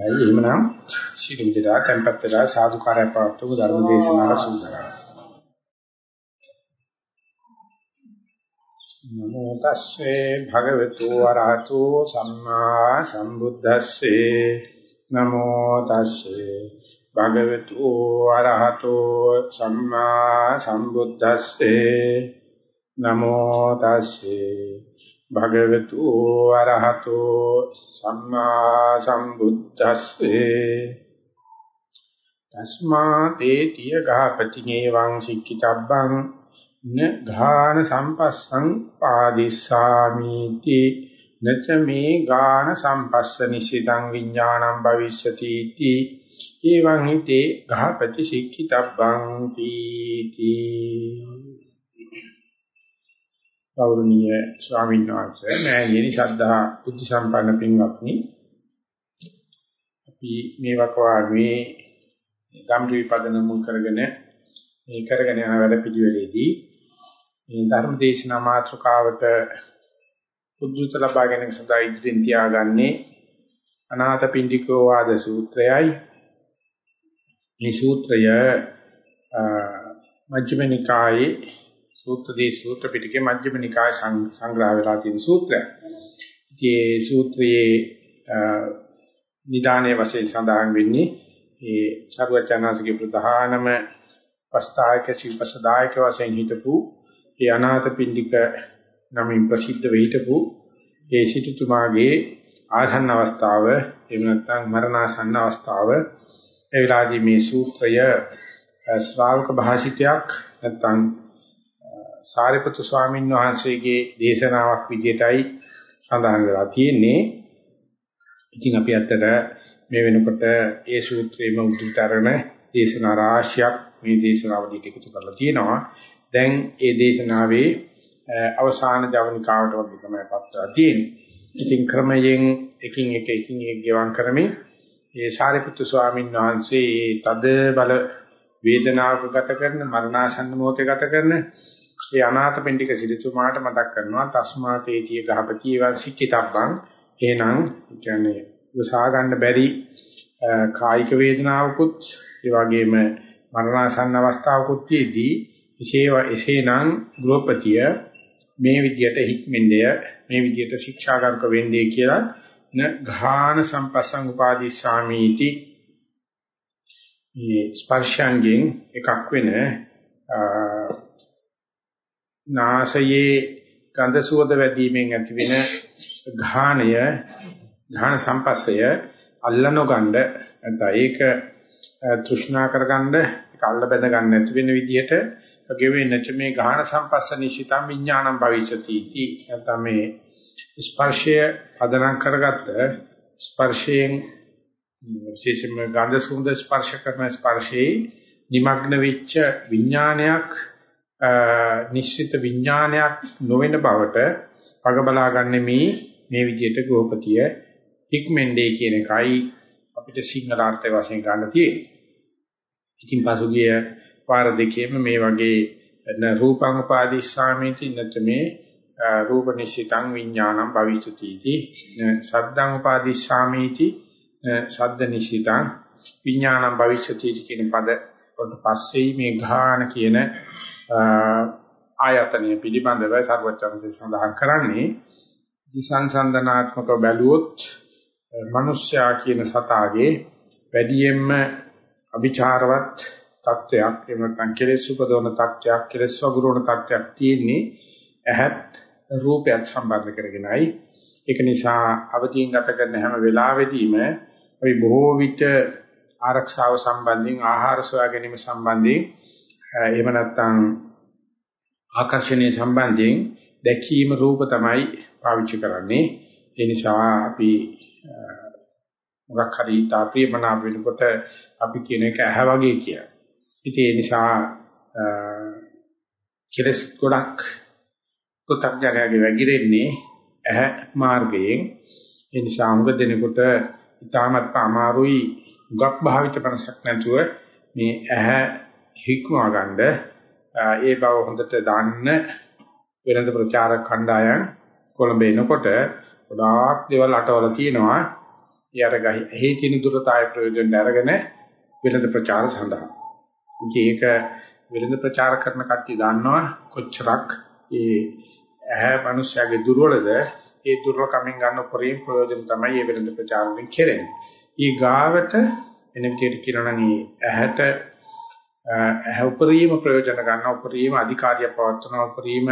හරි එහෙමනම් ශීල විදලා tempත් වෙලා සාදුකාරය පවත්වමු ධර්ම දේශනාව සූදානම්. නමෝ තස්සේ භගවතු වරහතෝ සම්මා සම්බුද්දස්සේ. නමෝ තස්සේ භගවතු වරහතෝ සම්මා සම්බුද්දස්සේ. නමෝ තස්සේ භගවතු අරහතෝ සම්මා සම්බුද්දස්සේ තස්මා තේතිය ගහපති නේවං සික්ඛිතබ්බං න ඝාන සම්පස්සං පාදිස්සාමීති නච මේ ගාන සම්පස්ස නිසිතං විඥානං භවිෂ්‍යති इति එවං හිතේ ගහපති සික්ඛිතබ්බං පීති ගෞරවනීය ස්වාමීන් වහන්සේ මෑණියනි ශ්‍රද්ධා බුද්ධ සම්පන්න පින්වත්නි. අපි මේ වකවානුවේ ගම්ටි විපදන මුල් කරගෙන මේ කරගෙන යන වැඩ පිළිවෙලේදී මේ ධර්ම දේශනා මාතෘකාවට උද්දුත ලබා ගැනීම සඳහා ඉදිරියෙන් තියාගන්නේ අනාථ පින්ඩිකෝ වාද සූත්‍රයයි. මේ සූත්‍රය මජ්ක්‍ධිම නිකායේ සූත්‍රදී සූත්‍ර පිටකේ මජ්ක්‍ධිම නිකාය සංග්‍රහ වෙලා තියෙන සූත්‍රය. මේ සූත්‍රයේ නිදානයේ වශයෙන් සඳහන් වෙන්නේ ඒ සර්වචනාසිකේ ප්‍රධානම පස්තායක සිල්පසදායක වශයෙන් හිටපු ඒ අනාථ පින්ඩික නමින් ප්‍රසිද්ධ වෙහිටපු ඒ සිටුතුමාගේ ආසන්න අවස්ථාව එහෙම නැත්නම් මරණාසන්න අවස්ථාව ඒ වෙලාවේදී මේ සූත්‍රය ශ්‍රාවක භාෂිතයක් නැත්නම් සාරිපුත්තු ස්වාමීන් වහන්සේගේ දේශනාවක් විදිහටයි සඳහන් වෙලා තියෙන්නේ. ඉතින් අපි අතට මේ වෙනකොට ඒ සූත්‍රයේම උද්දතරණ දේශනා රාශියක් මේ දේශනාවලියට එකතු කරලා තියෙනවා. දැන් ඒ දේශනාවේ අවසාන ජවනිකාවට වගේ තමයි පත්‍රා තියෙන්නේ. ඉතින් ක්‍රමයෙන් එකින් එක එකින් එක ගෙවම් කරමින් ඒ සාරිපුත්තු ස්වාමීන් වහන්සේ තද බල වේදනාවක ගත කරන මරණාසන්න මොහොතේ ගත කරන ඒ අනාථපිණ්ඩික සිරිතුමාට මතක් කරනවා තස්මා තේතිය ගහපති ඒවා සික්කිතබ්බං එහෙනම් කියන්නේ උසා ගන්න බැරි කායික වේදනාවකුත් ඒ වගේම මරණාසන්න අවස්ථාවකුත් තියේදී එසේ එසේනම් ගෘහපතිය මේ විදියට හික්මෙන්දය මේ විදියට ශික්ෂාගාරක වෙන්නේ කියලා න ඝාන සම්පස්සං උපාදිස්සාමීති මේ ස්පර්ශයෙන් එකක් වෙන නාසයේ ගඳ සුවඳ වැඩිවීමෙන් ඇතිවෙන ඝාණය ඝාන සම්පස්සය අල්ලනො ගන්න නැත්නම් ඒක තෘෂ්ණා කරගන්න ඒක අල්ල බැඳ ගන්න නැති වෙන විදිහට ගෙවෙන්නච මේ ඝාන සම්පස්ස නිසිතම් විඥානම් භවිෂති इति නැත්නම් මේ ස්පර්ශය පදනම් කරගත්ත ස්පර්ශයෙන් විශේෂයෙන්ම ගන්ධ සුන්ද ස්පර්ශ කරන ස්පර්ශයේ নিমগ্ন වෙච්ච විඥානයක් නිශ්චිත විඥානයක් නොවන බවට පග බලාගන්නේ මේ මේ විදිහට ගෝපතිය හික්මෙන්ඩේ කියන එකයි අපිට සිංහල අර්ථය වශයෙන් ගන්න තියෙන්නේ. ඉතින් පසුගිය පාර දෙකේම මේ වගේ රූපං උපාදිස්සාමිති නැත්මේ රූප නිශ්චිතං විඥානං භවිෂ්‍යති සද්දං උපාදිස්සාමිති සද්ද නිශ්චිතං විඥානං භවිෂ්‍යති කියන පද වලට පස්සේ මේ ඝාන කියන ආයතනය පිළිබඳව සර්වචන්සේ සඳහන් කරන්නේ දිසංසන්දනාත්මක බැලුවොත් මිනිස්යා කියන සතාගේ වැඩියෙන්ම අවිචාරවත් තත්වයක් එහෙම නැත්නම් කෙලෙස් උපදවන තත්වයක් කෙලෙස් වගුරුවන තත්වයක් තියෙන්නේ ඇහත් රූපයත් සම්බන්ධ කරගෙනයි. ඒක නිසා අවදීන් ගත කරන හැම වෙලාවෙදීම අපි බොහෝ විට ආරක්ෂාව සම්බන්ධයෙන් ආහාර සොයා ගැනීම සම්බන්ධයෙන් එහෙම නැත්නම් ආකර්ෂණීය සම්බන්ධයෙන් දැකීම රූප තමයි පාවිච්චි කරන්නේ. ඒ නිසා අපි මොකක් හරි තාපේ මනාප වෙනකොට අපි කියන එක ඇහ වගේ කියන. ඉතින් ඒ නිසා කෙලස් ගොඩක් පු탁ජනයාගේ වැగిරෙන්නේ ඇහ මාර්ගයෙන්. ඒ නිසා අංග දෙනකොට ඉතාමත් අමාරුයි ගක් භාවිත ප්‍රසක් නැතුව මේ ඇහ හික්මවා ගන්න ඒ බව හොඳට දන්න වෙනද ප්‍රචාරක කණ්ඩායම් කොළඹ එනකොට ගොඩාක් දේවල් අටවල තියෙනවා ඒ අර ගහේ හේ තියෙන දුරතාය ප්‍රයෝජන අරගෙන වෙළඳ ප්‍රචාර සඳහා. ඒක වෙළඳ ප්‍රචාර කරන කට්ටිය දන්නවා කොච්චරක් ඒ ඇහැ මිනිස්යාගේ දුර්වලද ඒ දුර්වලකමින් ගන්න උපරිම ප්‍රයෝජන තමයි මේ වෙළඳ ප්‍රචාරයෙන් කෙරෙන්නේ. ඊ ගාවට එන විදියට කියනවා නම් ඇහැට ඇහැ උපරිම ප්‍රයෝජන ගන්න උපරිම අධිකාරිය පවත්වන උපරිම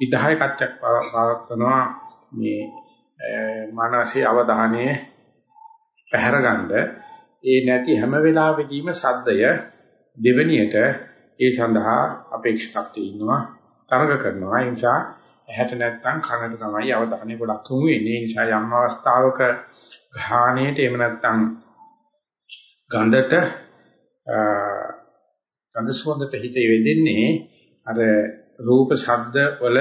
විධායකත්වයක් පවත්වනවා. මේ මානසික අවධානය පැහැරගන්න ඒ නැති හැම වෙලාවෙදීම සද්දය දෙවණියට ඒ සඳහා අපේක්ෂකත්වයේ ඉන්නවා තරඟ කරනවා. ඒ නිසා ඇහැට නැත්නම් කනට තමයි අවධානය ගොඩක් යොමු වෙන්නේ ඒ නිසා යම් අවස්ථාවක ගාහණයට එහෙම නැත්නම් ගඳට ගඳ සුවඳට හිත යෙදෙන්නේ අර රූප ශබ්ද වල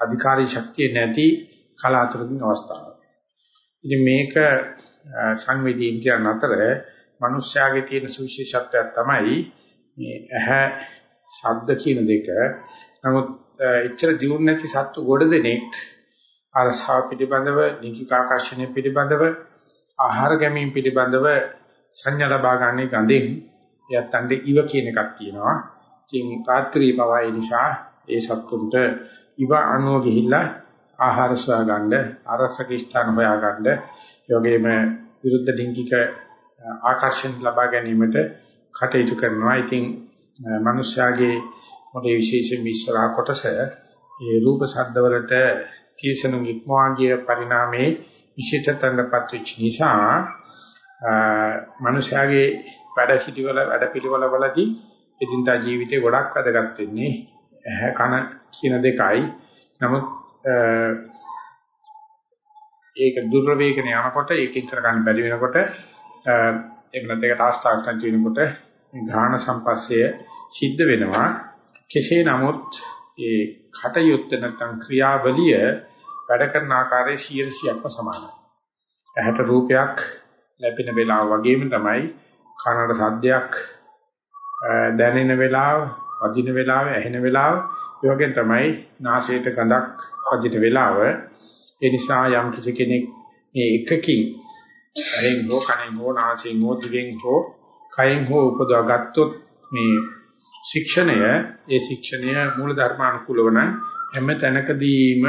අධිකාරී ශක්තිය නැති කලාතුරකින් අවස්ථාවක්. ඉතින් මේක සංවේදීන්ද්‍රයන් අතර මිනිස්යාගේ තියෙන සුවිශේෂත්වයක් තමයි මේ ඇහැ ශබ්ද කියන දෙක. නමුත් එච්චර දියුණු නැති සත්තු ගොඩ දෙනෙක් අරසාව පිළිබඳව, නිකිකාකර්ෂණය පිළිබඳව, ආහාර ගැනීම පිළිබඳව සංඥා ලබා ගන්න ගඳෙන් යත්තන්ට ඉව කියන එකක් තියෙනවා. ඉතින් රාත්‍රී පවයි නිසා ඒ සත්තුන්ට ඉව අනුව ගිහිල්ලා ආහාර සොයා ගන්න, ආරක්ෂක ස්ථාන හොයා ගන්න, ඒ වගේම විරුද්ධ ලිංගික ආකර්ෂණ ලබා ගැනීමට කටයුතු කරනවා. ඉතින් මිනිස්යාගේ මොලේ විශේෂයෙන් ඉස්සරහා කොටස ඒ රූප ශබ්ද වලට තීසණු ඉක්මවාගිය පරිණාමයේ විශේෂතනපත් වෙච්ච නිසා මිනිස්යාගේ වැඩ හිටිවල වැඩ පිළිවෙල වලදී එදිනදා ජීවිතේ ගොඩක් වැදගත් වෙන්නේ ඇහැ කන කියන දෙකයි. නමුත් ඒක දුර්වේගන යනකොට ඒකෙන් කරගන්න බැරි වෙනකොට එහෙම නැත්නම් ඒකට ආස්ථාකම් කියනකොට ගාහන සම්පස්සය සිද්ධ වෙනවා. කෙසේ නමුත් ඒ කටයුත්ත නැත්නම් ක්‍රියාවලිය වැඩ කරන ආකාරයේ 100%ක්ම සමානයි. ඇහැට රූපයක් ලැබෙන වෙලාව වගේම තමයි කනට සද්දයක් දැනෙන වෙලාව, වදින වෙලාව, ඇහෙන වෙලාව, ඒ වගේ තමයි නාසයට ගඳක් වදින වෙලාව. ඒ නිසා යම් කිසි කෙනෙක් මේ එකකින් ඇහෙන් හෝ කනෙන් හෝ නාසයෙන් හෝ දිවෙන් හෝ කයෙන් හෝ උපදවා ගත්තොත් මේ ශික්ෂණය ඒ ශික්ෂණය මූල ධර්මානුකූලව නම් හැම තැනකදීම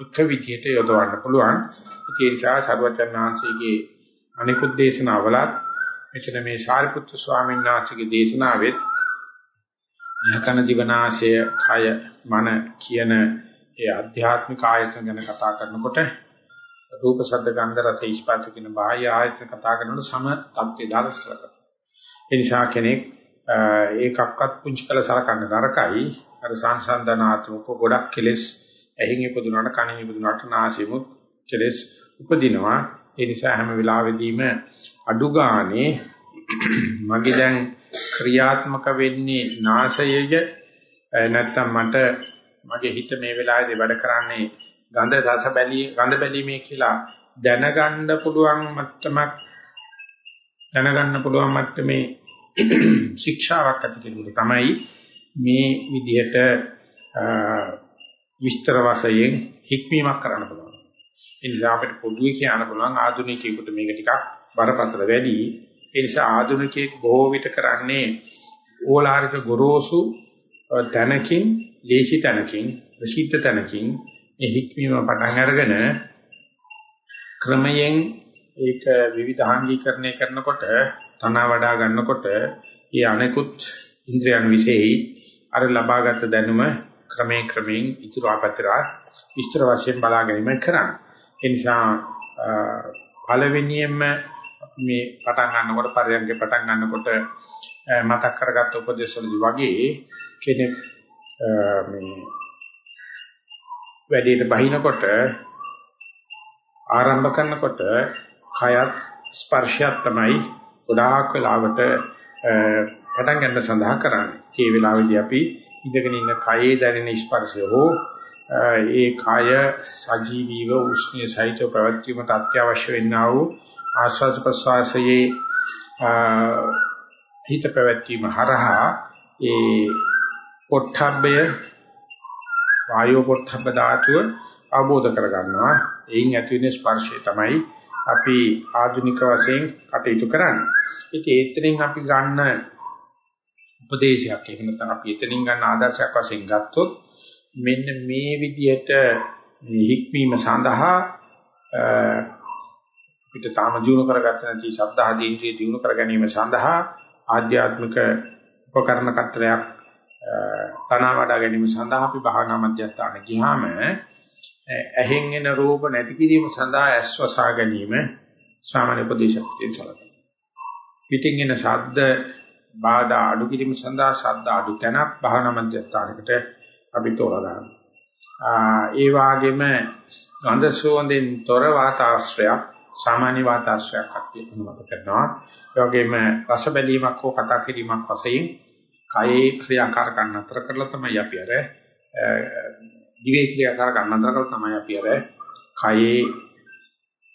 එක විදිහට යොදවන්න පුළුවන්. ඒ නිසා සර්වචන්නාංශයේ අනිකුත් දේශනාවලත් මෙතන මේ සාරිපුත්‍ර ස්වාමීන් වහන්සේගේ දේශනාවෙත් කන දිවනාශය කය මන කියන ඒ ආධ්‍යාත්මික ආයතන ගැන කතා කරනකොට රූප ශබ්ද ගන්ධ රස ස්පර්ශ කියන බාහ්‍ය ආයතන කතා කරනකොට සම තත්ත්වය දාලා කරනවා. ඒ නිසා කෙනෙක් ඒකක්වත් පුංචි කළ සලකන්න නරකයි. අර සංසන්දනාත්මක ගොඩක් කෙලෙස් ඇහින් ඉපදුනාට කනින් ඉපදුනාට නාසෙමුත් කෙලෙස් උපදිනවා. ඒ නිසා හැම වෙලාවෙදීම අඩු ගානේ මගේ දැන් ක්‍රියාත්මක වෙන්නේ නාසයය නැත්නම් මට මගේ හිත මේ වෙලාවේදී වැඩ කරන්නේ ගඳ රස බැලී ගඳ බැලීමේ කියලා දැනගන්න පුළුවන් මට්ටමක් දැනගන්න පුළුවන් මට්ටමේ ශික්ෂාවක් ඇති කෙනෙකුට තමයි මේ විදිහට විස්තර වශයෙන් හික්මීමක් කරන්න පුළුවන්. ඒ නිසා අපිට පොදුවේ කියන්න පුළුවන් ආධුනිකයෙකුට මේක ටිකක් බරපතල වැඩි. ඒ නිසා ආධුනිකයෙක් බොහෝ විට කරන්නේ ඕලාරික ගොරෝසු තැනකින්, ලේසි තැනකින්, ප්‍රසිද්ධ තැනකින් මේ හික්මීම පටන් අරගෙන ක්‍රමයෙන් ඒක විවිධාංගීකරණය කරනකොට තන වඩා ගන්නකොට ඒ අනෙකුත් ඉන්ද්‍රයන් විශේෂයි අර ලබාගත් දැනුම ක්‍රමයෙන් ක්‍රමයෙන් ඉතුරු අපතරා විස්තර වශයෙන් බලා ගැනීම කරන්නේ. ඒ නිසා පළවෙනියෙන්ම මේ පටන් ගන්නකොට පරියන්ගේ පටන් ගන්නකොට මතක් කරගත්ත උපදේශවලදී වගේ කෙනෙක් මේ වැඩේට බහිනකොට ආරම්භ කරනකොට කයත් ස්පර්ශයත් තමයි ගොඩාක් වෙලාවට පටන් ගන්න සඳහා කරන්නේ. මේ වෙලාවේදී අපි ඉඳගෙන ඉන්න කයේ දැනෙන ස්පර්ශය හෝ ඒ කය සජීවීව උෂ්ණයේ සහිතව පැවැත්වීමට අත්‍යවශ්‍ය වෙන්නා වූ ආශ්වාස ප්‍රශ්වාසයේ හිත පැවැත්වීම හරහා ඒ පොට්ටබ්බය වායෝ පොට්ටබ්බ ධාතුව අවබෝධ කරගන්නවා. එයින් ඇති වෙන ස්පර්ශය තමයි අපි ආධුනික වශයෙන් කටයුතු කරන්නේ. ඉතින් ඒතරින් අපි ගන්න උපදේශයක් එහෙම නැත්නම් අපි එතනින් ගන්න ආදර්ශයක් වශයෙන් ගත්තොත් මෙන්න මේ විදිහට හික්මීම සඳහා අපිට තාම දිනු කරගත්ත නැති ශබ්දාදී ඉන්ද්‍රිය දිනු කර ගැනීම සඳහා ආධ්‍යාත්මික උපකරණ කතරයක් තනවා වඩා ගැනීම සඳහා අපි භාවනා මධ්‍යස්ථාන ගියාම ඇහෙන් එන රූප නැති කිරීම සඳහා ඇස්වසා ගැනීම සාමාන්‍ය උපදේශයක් තියෙනවා. පිටින් එන ශබ්ද බාධා අඩු කිරීම සඳහා ශබ්ද අඩු තැනක් භාවනා මධ්‍යස්ථානකට අපි තෝරා ඒ වාගේම ගන්ධ සුවඳෙන් තොර වාතාශ්‍රයක් සාමාන්‍ය වාතාශ්‍රයක් අපි අනුමත කරනවා. ඒ වගේම රස බැලීමක් හෝ කතා කිරීමක් වශයෙන් කයේ ක්‍රියාකාරකම් නතර කරලා තමයි අපි අර දිවේ ක්‍රියාකාරකම් නතර කරලා තමයි අපි අර කයේ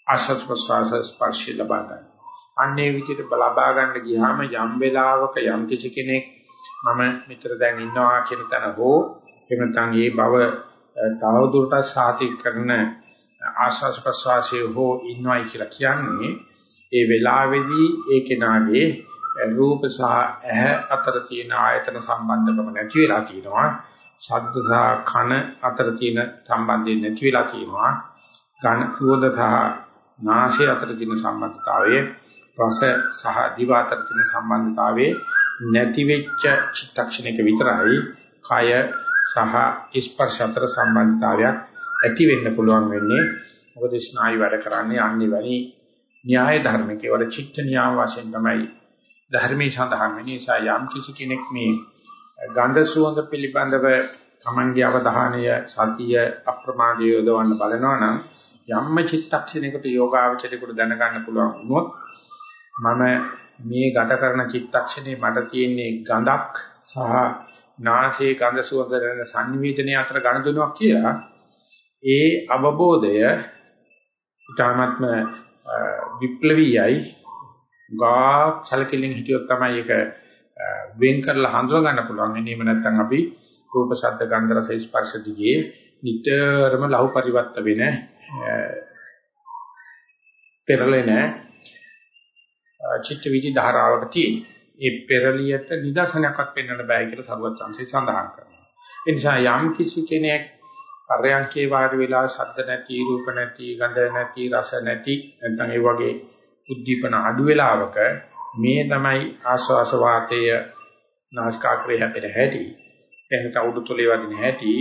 ආශස් ප්‍රසවාස ස්පර්ශය ලබා ගන්න. අන්නේ විදිහට ලබා ගන්න ගියාම යම් වෙලාවක යම් කිසි කෙනෙක් මම මෙතන දැන් ඉන්නවා කියන තැන හෝ එහෙම නැත්නම් මේ බව තවදුරටත් සාතික කරන ආශාස ප්‍රසවාසයේ හෝ ඉන්නවයි කියලා කියන්නේ ඒ වෙලාවේදී ඒ කෙනාගේ රූප සහ ඇහැ අතර තියෙන ආයතන සම්බන්ධකම නැති වෙලා තියෙනවා ශබ්ද සහ කන අතර තියෙන සම්බන්ධය නැති වෙලා තියෙනවා. ඝන සුවඳ සහ නාසය අතර තියෙන සම්බන්ධතාවය රස සහ දිව අතර තියෙන සම්බන්ධතාවයේ නැති වෙච්ච චිත්තක්ෂණයක විතරයි කය සහ ස්පර්ශ අතර සම්බන්ධතාවයක් ඇති වෙන්න පුළුවන් වෙන්නේ. මොකද ස්නායු වැඩ කරන්නේ අන්නේ වැනි න්‍යාය ධර්මකේ වල චිත්ත න්‍යාය වශයෙන් තමයි ධර්මයේ සඳහන් වෙන්නේ. නිසා යම් කිසි කෙනෙක් මේ ගන්ධ සුවඳ පිළිබඳව තමන්ගේ අවධානය සතිය අප්‍රමාදය යොදවන්න බලනවා නම් යම්ම චිත්තක්ෂණයකට යෝගාවචරයකට දැනගන්න පුළුවන් වුණොත් මම මේ ගත කරන චිත්තක්ෂණේ මට තියෙන්නේ ගඳක් සහ නාසයේ ගඳ සුවඳ දැනෙන සංනිවේදනය අතර ගණදුනක් කියලා. ඒ අවබෝධය ඊටාත්ම විප්ලවීයයි. ගා සැලකිලින් හිටියොත් තමයි ඒක වෙන් කරලා හඳුනා ගන්න පුළුවන්. එන්නේම නැත්නම් අපි රූප ශබ්ද ගන්ධ රස ස්පර්ශ දිගේ නිතරම ලහු පරිවර්ත වෙන පෙරලෙන චිත්ත විදි ධාරාවක තියෙන. ඒ පෙරලියට නිදර්ශනයක්වත් පෙන්වන්න බෑ කියලා සරුවත් සංසේ සඳහන් කරනවා. ඒ නිසා යම් කිසි කෙනෙක් පරයන්කේ වාඩි වෙලා ශබ්ද නැති, රූප නැති, ගන්ධ නැති, රස නැති නැත්නම් ඒ වගේ උද්දීපන අඩු වෙලාවක මේ තමයි ආස්වාස වාතය නාස්කාග්‍රේ හැපෙන හැටි. එහෙනම් උඩුතොලේ වදින හැටි.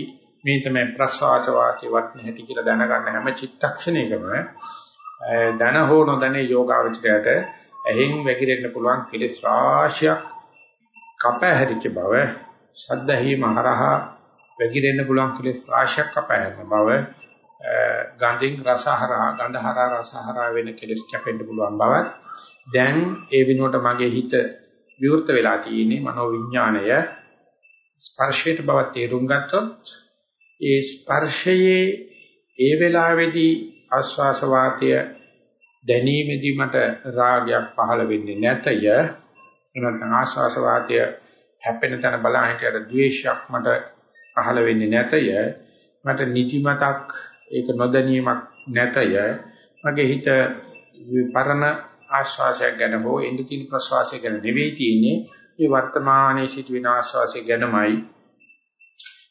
මේ තමයි ප්‍රස්වාස වාතය වදින හැටි කියලා දැනගන්න හැම චිත්තක්ෂණයකම දන හෝ නොදැන යෝගාවචරයට ඇහෙන් වැగిරෙන්න පුළුවන් කෙලෙස් රාශියක් කපහැරිච්ච බව ශබ්දහි මහරහා වැగిරෙන්න පුළුවන් කෙලෙස් රාශියක් කපහැරෙන බව ගන්ධින් රසහරා ගන්ධහරා රසහරා වෙන කෙලස් කැපෙන්න පුළුවන් බව දැන් ඒ විනෝඩ මගේ හිත විවෘත වෙලා තියෙන්නේ මනෝ විඥාණය ස්පර්ශයට බව තේරුම් ගත්තොත් ඒ ස්පර්ශයේ ඒ වෙලාවේදී ආස්වාස වාතය දැනීමේදී මට රාගයක් පහළ වෙන්නේ නැතය. එනනම් ආස්වාස වාතය හැපෙන තැන බලා හිටියට ද්වේෂයක් මට පහළ වෙන්නේ නැතය. මට නිදිමතක් ඒක නොදැනීමක් නැතය. මගේ හිත පරණ ආශ්වාසයක් ගැන හෝ ඉන්දිතින් ප්‍රශ්වාසය ගැන නෙවෙයි තියෙන්නේ. මේ වර්තමානයේ සිටින ආශ්වාසය ගැනමයි.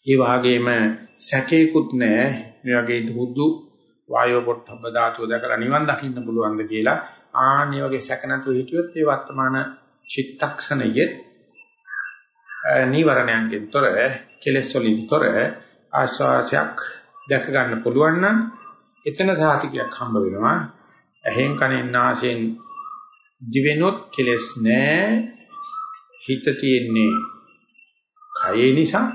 ඒ වගේම සැකේකුත් නැහැ. මේ වගේ දුදු වායෝ පොට්ටබ්බ ධාතුව දැකලා නිවන් දකින්න පුළුවන්ද කියලා ආන්නේ වගේ සැක නැතුව හිටියොත් ඒ වර්තමාන චිත්තක්ෂණයේ නීවරණයන්ගෙන් තොර කෙලෙස් වලින් තොර ආශ්වාසයක් දැක ගන්න පුළුවන් නම් එතන සාතිකයක් හම්බ වෙනවා. ඇහෙන් කනෙන් නාසයෙන් දිවෙනොත් කෙලස් නෑ. හිත තියෙන්නේ කයේ නිසා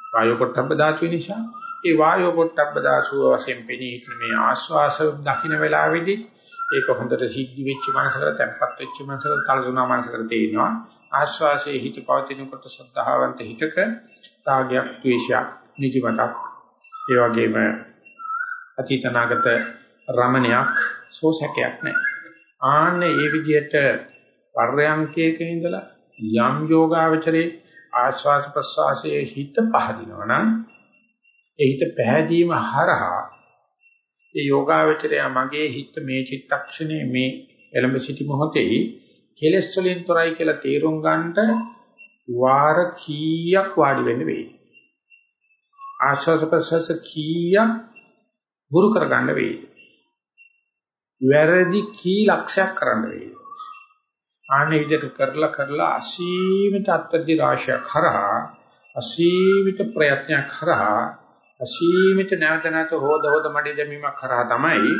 වායු පොට්ටබ්බ ධාතුවේ නිසා ඒ වායු පොට්ටබ්බ ධාතුව වශයෙන් පෙනී සිටින මේ ආශ්වාස දකින්න වෙලාවේදී ඒක හොඳට සිද්ධි වෙච්ච මනසකට තැම්පත් වෙච්ච මනසකට කලසුනා මනසකට තේිනවා ආශ්වාසයේ හිත පවතිනකොට සද්ධාවන්ත හිතක රාගයක් ද්වේෂයක් නිදිමතක් ඒ වගේම අතීතනාගත රමණයක් සෝසකයක් නැහැ. ආන්න ඒ විදිහට පර්යංකයක ඉඳලා යම් යෝගාවචරේ ආශ්වාස ප්‍රශ්වාසයේ හිත පහදිනවා නම් ඒ හිත පැහැදීම හරහා ඒ යෝගාවචරය මගේ හිත මේ චිත්තක්ෂණේ මේ එළඹ සිටි මොහොතේ කෙලස් වලින් තොරයි කියලා තේරුම් ගන්නට වාර කීයක් වාඩි වෙන්න වෙයි. ආශ්වාස ප්‍රශ්වාස කීයක් ගුරු කරගන්න වෙයි. වැරදි කී ලක්ෂයක් කරන්න වෙයි. ආනේ විදිහට කරලා කරලා අසීමිත අත්දැකී රාශියක් හරහා අසීමිත ප්‍රයත්නයක් හරහා අසීමිත නැවත නැවත හොද හොද මඩේ දැමීමක් කරා තමයි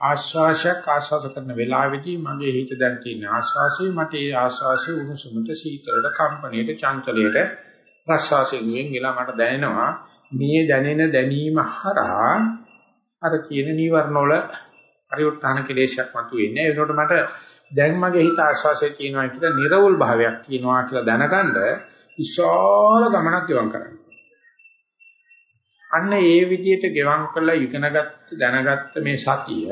ආශ්වාසයක් ආශ්වාස කරන වෙලාවේදී මගේ හිත දැන් තියෙන ආශ්වාසයේ මට ඒ ආශ්වාසයේ උණුසුමට සීතලට කම්පණයට චංචලයට ප්‍රශ්වාසයෙන් වෙන්ගලා මට දැනෙනවා මේ දැනෙන දැනීම හරහා අර කියන නීවරණ වල පරිවර්තන කෙලේශයක් මතුවෙන්නේ. ඒ වෙනකොට මට දැන් මගේ හිත ආශ්වාසයේ තියෙනවා කියලා නිර්වෝල් භාවයක් තියෙනවා කියලා දැනගන්න විශාල ගමනක් ගෙවම් කරන්න. අන්න ඒ විදිහට ගෙවම් කරලා ඉගෙනගත්ත දැනගත්ත මේ සතිය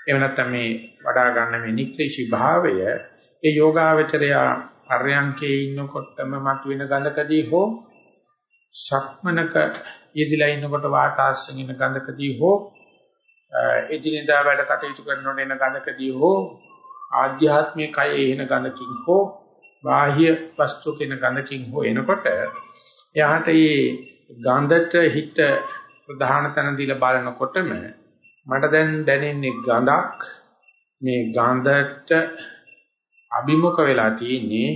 එහෙම නැත්නම් මේ වඩා ගන්න මේ නික්ලේශී භාවය ඒ යෝගාවචරය පර්යංකේ ඉන්නකොටම මතුවෙන ගඳකදී හෝ සක්මනක යෙදිලා ඉන්නකොට වාතාශ්‍රයෙන් ඉන්න ගඳකදී හෝ එදිනෙදා වැඩ කටයුතු කරනකොට එන ගඳකදී හෝ ආධ්‍යාත්මික කයේ එන ගඳකින් හෝ බාහ්‍ය වස්තුක එන ගඳකින් හෝ එනකොට එයාට මේ ගඳට හිත ප්‍රධාන තැන දීලා බලනකොටම මට දැන් දැනෙන්නේ ගඳක් මේ ගඳට අභිමුඛ වෙලා තියෙන්නේ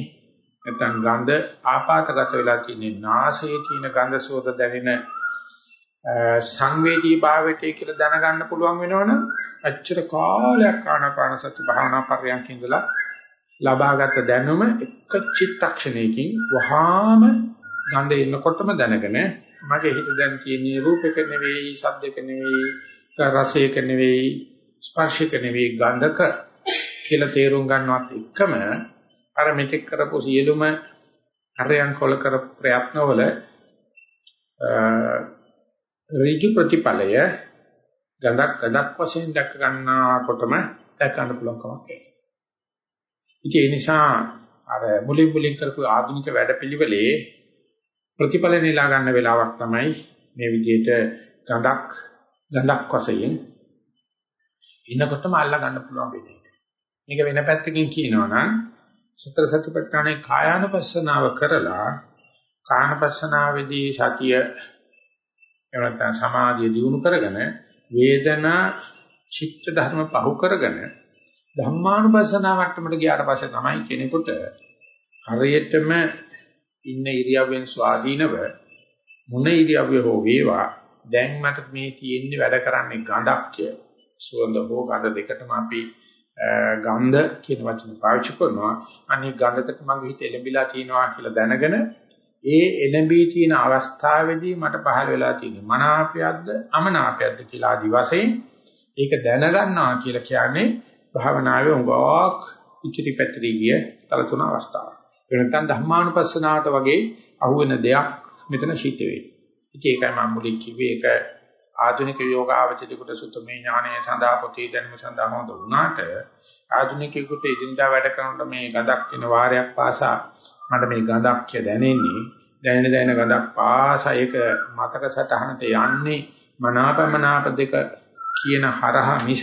නැත්නම් ගඳ ආපాతගත වෙලා තියෙන්නේ නාසයේ තියෙන ගඳ සුවඳ දැනෙන සංවේදී භාවයට කියලා දැනගන්න පුළුවන් වෙනවනම් අච්චර කාලයක් ආනාපාන සති භාවනා පරියන්ක ඉඳලා ලබාගත් දැනුම එක චිත්තක්ෂණයකින් වහාම ගඳ එනකොටම දැනගෙන මගේ හිත දැන් තියෙන්නේ රූපයක නෙවෙයි, ශබ්දයක නෙවෙයි, රසයක නෙවෙයි, ස්පර්ශයක නෙවෙයි ගන්ධක කියලා තේරුම් ගන්නවත් එක්කම අර මෙතෙක් කරපු සියලුම අරයන් කොල කර ප්‍රයත්නවල ඍජු ප්‍රතිඵලය ගඳක් ගඳක් වශයෙන් දැක ගන්නකොටම දැක ගන්න පුළුවන් කමක් එනවා. ඒ නිසා අර මුලින් මුලින් කරපු ආධුනික වැඩපිළිවෙලේ ප්‍රතිඵල නෙලා ගන්න වෙලාවක් තමයි මේ විදිහට ගඳක් ගඳක් වශයෙන් ඉන්නකොටම අල්ලා ගන්න පුළුවන් වෙන්නේ. මේක වෙන පැත්තකින් කියනවා නම් සතර සතිපට්ඨානේ කායානුපස්සනාව කරලා කායනුපස්සනාවේදී සතිය එහෙම නැත්නම් සමාධිය දියුණු කරගෙන වේදනා චිත්ත ධර්ම පහු කරගෙන ධම්මානුපස්සනාව මට්ටමට ගියාට පස්සේ තමයි කෙනෙකුට හරියටම ඉන්න ඉරියව්වෙන් ස්වාධීනව මොන ඉරියව්වේ හෝ වේවා දැන් මට මේ තියෙන්නේ වැඩ කරන්නේ ගඳක්ය සුවඳ හෝ ගඳ දෙකටම අපි ගන්ධ කියන වචන පාවිච්චි කරනවා. අනිත් ගඳකට මගේ හිත එළඹිලා තියෙනවා කියලා දැනගෙන ඒ එළඹී තියෙන අවස්ථාවේදී මට පහළ වෙලා තියෙන මනාපයක්ද අමනාපයක්ද කියලා ආදි වශයෙන් ඒක දැනගන්නවා කියලා කියන්නේ භාවනාවේ උගාවක් ඉචිරි පැතිරී ගිය තල තුන අවස්ථාවක්. වෙනතන් ධර්මානුපස්සනාවට වගේ අහුවෙන දෙයක් මෙතන සිද්ධ වෙයි. ඉතින් ඒකයි මම මුලින් කිව්වේ ඒක ආධුනික යෝගාවචිතේකට සුතමේ ඥානය සඳහා පොතේ දැනුම සඳහා හොඳ වුණාට ආධුනිකයෙකුට ඉදින්දා වැඩ කරනකොට මේ ගඳක් වෙන වාරයක් පාසා මට මේ ගඳක් දැනෙන්නේ දැනෙන දැනෙන ගඳක් පාසා ඒක මතක සටහනට යන්නේ මනාපමනාප දෙක කියන හරහා මිස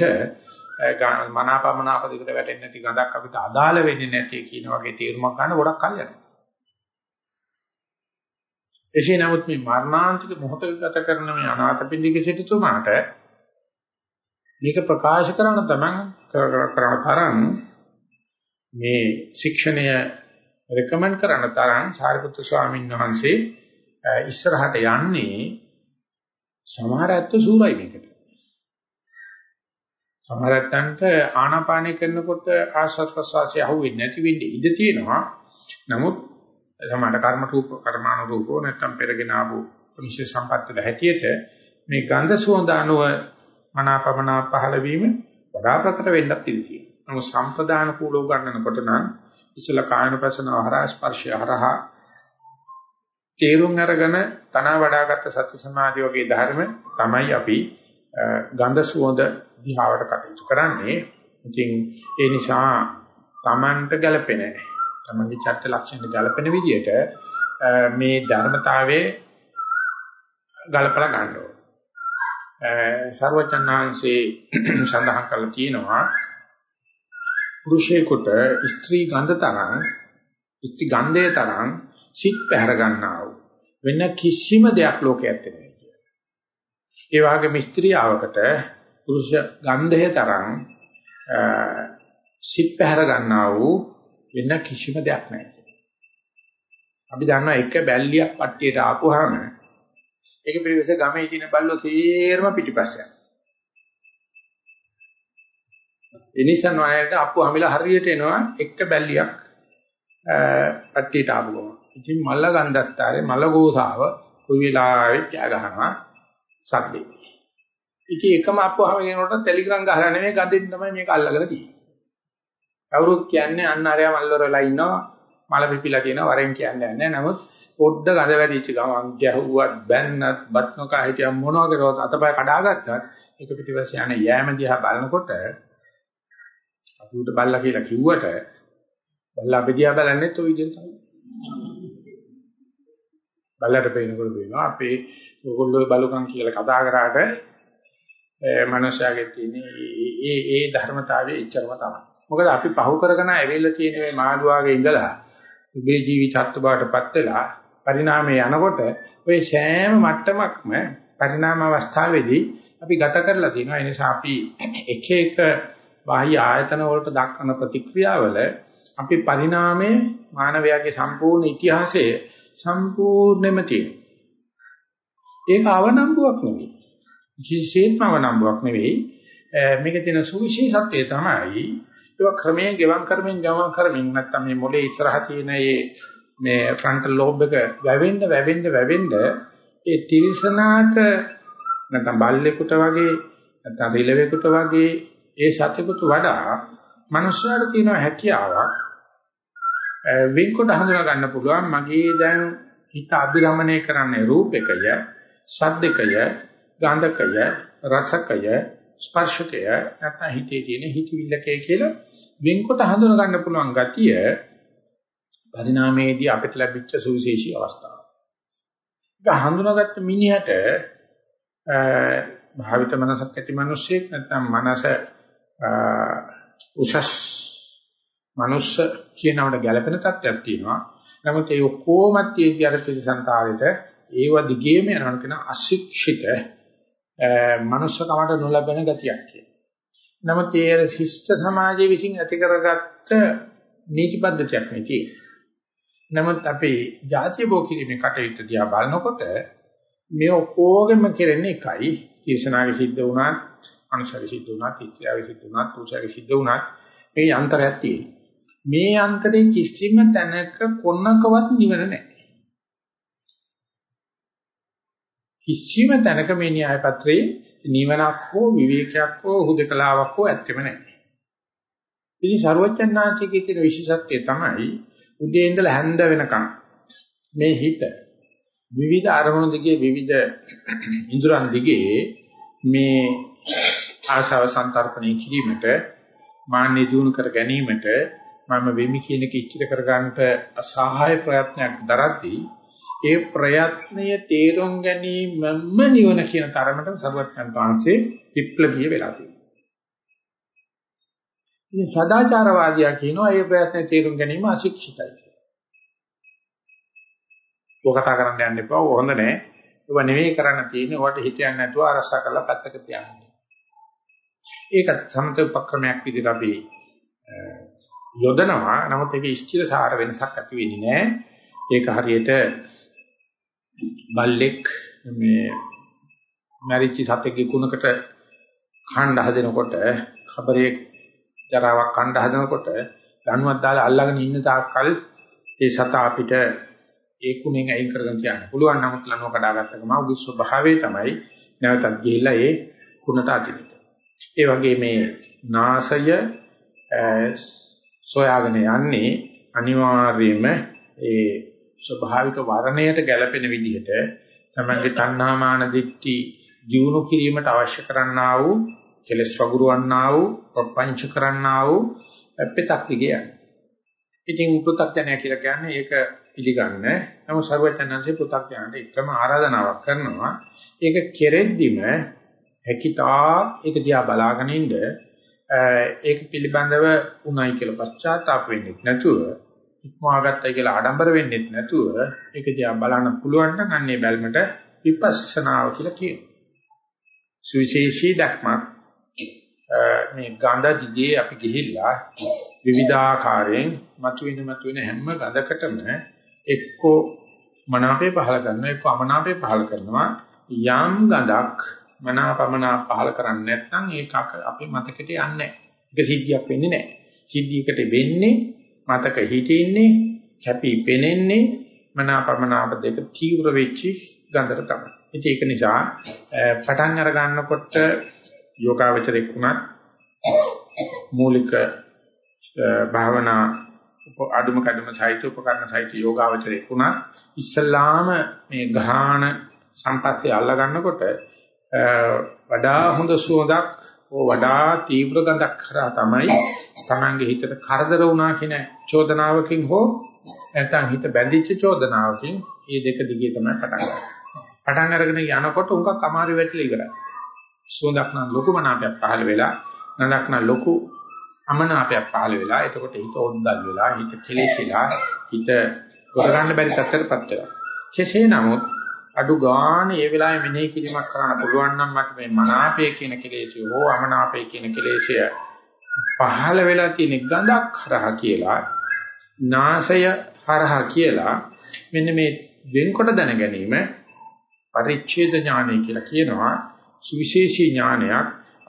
මනාපමනාප දෙකට වැටෙන්නේ නැති ගඳක් අපිට අදාළ වෙන්නේ නැති කියන වගේ තීරමක් ගන්න ගොඩක් කල් යනවා. එසේ නමුත් මේ මරණාන්තික මොහොතක ගත කරන මේ අනාථපිණ්ඩික සිටුතුමාට මේක ප්‍රකාශ කරන තමන් කරන තරම් මේ ශික්ෂණය රෙකමන්ඩ් කරන තරම් සාරිපුත්‍ර ස්වාමීන් වහන්සේ ඉස්සරහට යන්නේ සමහර ඇත්ත සූරයි මේකට. සමහර ඇත්තන්ට ආනාපානය කරනකොට ආශ්වාස ප්‍රශ්වාසය අහුවෙන්නේ නැති වෙන්නේ ඉඩ තියෙනවා. නමුත් සමහර කර්ම රූප කර්මාණු රූපෝ නැත්තම් පෙරගෙන ආපු විශේෂ සම්පත්තල හැටියට මේ ගන්ධ සුවඳ අනුව මනාපමනා පහළ වීම වඩා ප්‍රකට වෙන්නත් ඉඩ තියෙනවා. නමුත් සම්ප්‍රදාන කූලව ගන්නකොට නම් ඉසල කායනපසන හරහා ස්පර්ශය හරහා තේරුම් අරගෙන තන වඩාගත් සත්‍ය සමාධිය වගේ ධර්ම තමයි අපි ගන්ධ සුවඳ දිහාවට කටයුතු කරන්නේ. ඉතින් ඒ නිසා Tamanට ගැළපෙන තමන්ගේ චර්ත ලක්ෂණ ගැළපෙන විදිහට මේ ධර්මතාවයේ ගලපලා ගන්න ඕනේ. සර්වචන්නාංශේ සඳහන් කරලා තියෙනවා පුරුෂයෙකුට ස්ත්‍රී ගන්ධ තරම් ස්ත්‍රී ගන්ධයේ තරම් සිත් පැහැර ගන්නා වූ වෙන කිසිම දෙයක් ලෝකයේ ඇත්තේ නැහැ කියලා. ඒ වගේම ස්ත්‍රියවකට පුරුෂ ගන්ධයේ තරම් සිත් පැහැර ගන්නා වූ වෙන කිසිම දෙයක් නැහැ. අපි දන්නවා එක බැල්ලියක් පට්ටියට ආපුවාම ඒක පිළිවෙස ගමේ තියෙන බල්ලෝ තීරම පිටිපස්සට. එනිසන් වයයට අප්පු හැමිලා හරියට එනවා එක බැල්ලියක් පට්ටියට ආපු ගමන්. ඉතින් මල්ල ගන්ධත්තාරේ මල ගෝසාව කොයි වෙලාවෙත් ජය ගහනවා සද්දේ. ඉතින් එකම අප්පු හැමිනකොට ටෙලිග්‍රෑම් ගහලා නෙමෙයි ගඳින් තමයි මේක අල්ලගෙන තියෙන්නේ. කවුරුත් කියන්නේ අන්න අරයා මල්වර වෙලා ඉන්නවා මල පිපිලා තියෙනවා වරෙන් කියන්නේ නැහැ. නමුත් පොඩ්ඩ ගඳ වැදිච්ච ගමන් ගැහුවත් බැන්නත් බත් නොකා හිටියම් මොනවා කරවත් අතපය කඩාගත්තත් ඒක පිටිපස්සේ යන යෑම දිහා බලනකොට අපුට බල්ලා කියලා කිව්වට බල්ලා අපි දිහා බලන්නේ toy විදිහට තමයි. බල්ලාට පේනකොට වෙනවා අපේ ඕගොල්ලෝ බලුකම් කියලා කතා කරාට මනුෂයාගේ තියෙන ඒ ඒ ධර්මතාවයේ ඉච්චරම තමයි. මොකද අපි පහු කරගෙන ඇවිල්ලා තියෙන මේ මාළුවාගේ ඉඳලා උගේ ජීවිතත්ව බවටපත් වෙලා පරිණාමයේ යනකොට ওই සෑම මට්ටමක්ම පරිණාම අවස්ථාවේදී අපි ගත කරලා තියෙනවා. ඒ නිසා අපි එක එක බාහ්‍ය ආයතන වලට දක්වන ප්‍රතික්‍රියාවල අපි පරිණාමයේ මානවයාගේ සම්පූර්ණ ඉතිහාසයේ සම්පූර්ණයෙන්ම තියෙනවා. ඒක අවනම්බුවක් නෙවෙයි. කිසිසේත්ම අවනම්බුවක් නෙවෙයි. මේකේ තියෙන සුවිශේෂත්වය තමයි ඒක ක්‍රමයෙන් ගෙවම් කරමින් ගෙවම් කරමින් නැත්තම් මේ මොලේ ඉස්සරහා තියෙන මේ මේ ෆ්‍රන්ටල් ලෝබ් එක වැවෙන්න වැවෙන්න වැවෙන්න ඒ තිරිසනාට නැත්තම් බල්ලෙකුට වගේ නැත්තම් රිලෙවෙකුට වගේ ඒ සත්‍යකට වඩා මනුෂ්‍යයාට තියෙන හැකියාවක් වෙන්කොට හඳුනා ගන්න පුළුවන් මගේ දැන් හිත අභිරමණය කරන්නේ රූපකය, ශබ්දකය, ගන්ධකය, රසකය, ස්පර්ශකය නැත්නම් හිතේ තියෙන හිතවිල්ලකය කියලා වෙන්කොට හඳුනා ගන්න පුළුවන් ගතිය පරිණාමයේදී අපිට ලැබිච්ච සුවිශේෂී අවස්ථාවක්. ඒක හඳුනාගත්ත මිනිහට භාවිත මනසක් ඇති මිනිස්සෙක් නැත්නම් මනස උසස් මනුස්ස කියනවට ගැළපෙන තත්ත්වයක් තියෙනවා. නමුත් ඒ ඔක්කොමත් තියෙදි අර ත්‍රිසංතාරෙට ඒව දිගේම යනවා කියන අශික්ෂිත මනුස්සකමට නොලැබෙන ගතියක් කියන. නමුත් ඒ ශිෂ්ට සමාජයේ විසින් ඇති කරගත්ත නීති පද්ධතියක් නෙකී. නමුත් අපේ ජාතිය බෝ කිරීමේ කටයුත්ත දිහා බලනකොට මේ ඔක්කොගෙම කරන්නේ එකයි. තීර්ෂනාගේ සිද්ධ වුණා අනුශාරි සිද්ධ වුණා, තිත්‍යාවේ සිද්ධ වුණා, තුෂාරි සිද්ධ වුණා. මේ අන්තරයක් තියෙනවා. මේ අන්තරේ කිසිම තැනක කොන්නකවත් නිවන නැහැ. කිසිම තැනක මේ න්‍යාය පත්‍රයේ නිවනක් හෝ විවේකයක් හෝ හුදකලාවක් හෝ ඇත්තෙම නැහැ. ඉතින් ਸਰවඥාන්සේගේ තියෙන විශේෂත්වය තමයි උදේ ඉඳලා හැන්ද වෙනකන් මේ හිත විවිධ අරමුණු දිගේ විවිධ ඉන්ද්‍රයන් දිගේ මේ ආශාව සන්තරපණය කිරීමට මාන්නේ දිනු කර ගැනීමට මම වෙමි කියන එක ඉච්ඡිත කර ගන්නට අසහාය ප්‍රයත්නයක් දරද්දී ඒ ප්‍රයත්නය තේරුම් ගැනීමම නිවන කියන තරමට සරුවත්යන් වහන්සේ විප්ලවීය වෙලා තියෙනවා. ඉතින් සදාචාරවාදියා කියනවා මේ ප්‍රයත්නය තේරුම් ගැනීම අශික්ෂිතයි. ඔය කතා කරන්න යන්න එපා. ඕක හොඳ නෑ. ඒව නෙවෙයි කරන්න තියෙන්නේ. ඔකට හිතයන් නැතුව අරසා කරලා පැත්තක තියන්න. ඒක සමත උපක්‍රමයක් විදිහට අපි යොදනවා. නමුත් ඒකේ ස්ථිර සාර වෙනසක් ඇති වෙන්නේ නැහැ. ඒක හරියට බල්ලෙක් මේ මැරිච්ච සතෙක්ගේ කුණකට කණ්ඩ හදනකොට ખબරේ ජරාවක් කණ්ඩ හදනකොට ධනුවක් දාලා අල්ලගෙන ඉන්න තාක්කල් ඒ සතා අපිට ඒ කුණෙන් අයින් කරගෙන තියන්න පුළුවන් නමුත් ලනුව කඩාගත්ත ගම උගේ ස්වභාවය තමයි නැවතත් ගිහිල්ලා ඒ කුණට අදින. ඒ වගේ මේ නාසය සොයාගෙන යන්නේ අනිවාර්යයෙන්ම ඒ ස්වභාවික වර්ණයට ගැළපෙන විදිහට තමන්ගේ තණ්හාමාන දික්ටි ජීවුණු කිරීමට අවශ්‍ය කරන්නා වූ කෙලස් වගුරුවන්නා වූ ප්‍රපංච කරන්නා වූ පෙතක් දිගේ ඉතින් පෘථග්ජනය කියලා කියන්නේ ඒක පිළිගන්න. නමුත් සර්වඥාන්සේ පෘථග්ජනට එකම ආරාධනාවක් කරනවා. ඒක කෙරෙද්දිම හැකිතා ඒක දිහා බලාගෙන ඉන්න ඒක පිළිබඳව උණයි කියලා පශ්චාත්තාප වෙන්නේ නැතුව ඉක්මවාගත්තයි කියලා ආඩම්බර වෙන්නේ නැතුව ඒක දිහා බලන්න පුළුවන් නම් අන්නේ බැල්මට විපස්සනාව කියලා කියනවා. සුවිශේෂී දක්මක් මේ ගඳ දිගේ අපි ගිහිල්ලා විවිධාකාරයෙන් මතුවෙන මතුවෙන හැම ගඳකටම එක්කෝ මනාපේ පහල කරනවා එක්කෝ අමනාපේ පහල කරනවා යම් ගඳක් මනාපමනා පහල කරන්නේ නැත්නම් ඒක අපේ මතකෙට යන්නේ නැහැ. ඒක සිද්ධියක් වෙන්නේ නැහැ. සිද්ධියකට වෙන්නේ මතක හිටින්නේ කැපි පෙනෙන්නේ මනාපමනාප දෙක තීව්‍ර වෙච්චි ගඳට තමයි. ඉතින් ඒක නිසා පටන් අර ගන්නකොට යෝගාවචරෙක් වුණත් මූලික භාවනා අදුම කඩම සහිත උපකරණ සහිත යෝගාවචරෙක් වුණත් ඉස්සල්ලාම මේ ගාහන සම්පස්සේ අල්ල ගන්නකොට වඩා හොඳ සුවඳක් වඩා තීව්‍ර ගඳක් කරා තමයි තමන්ගේ හිතට කරදර වුණා කියන චෝදනාවකින් හෝ නැත්නම් හිත බැඳිච්ච චෝදනාවකින් මේ දෙක දිගේ තමයි පටන් ගන්නේ. පටන් අරගෙන යනකොට උඟක් අමාරු වෙట్లా ඉවරයි. සුවඳක් නම් ලොකු මනාපයක් පහළ වෙලා නලක් නම් ලොකු අමනාපයක් පහළ වෙලා එතකොට හිත ඔද්දල් වෙලා හිත කෙලෙසිලා හිත කරගන්න බැරි තත්ත්වයකටපත් වෙනවා. කෙසේ නමුත් අඩු ගන්න ඒ වෙලාවේ මෙනෙහි කිරීමක් කරන්න පුළුවන් නම් මට මේ මනාපය කියන කෙලෙසිය හෝ අමනාපය කියන කෙලෙසිය පහළ වෙලා තියෙන ගඳක් හරහා කියලා නාසය හරහා කියලා මෙන්න මේ වෙන්කොට දැන ගැනීම පරිච්ඡේද ඥානය කියලා කියනවා සුවිශේෂී ඥානයක්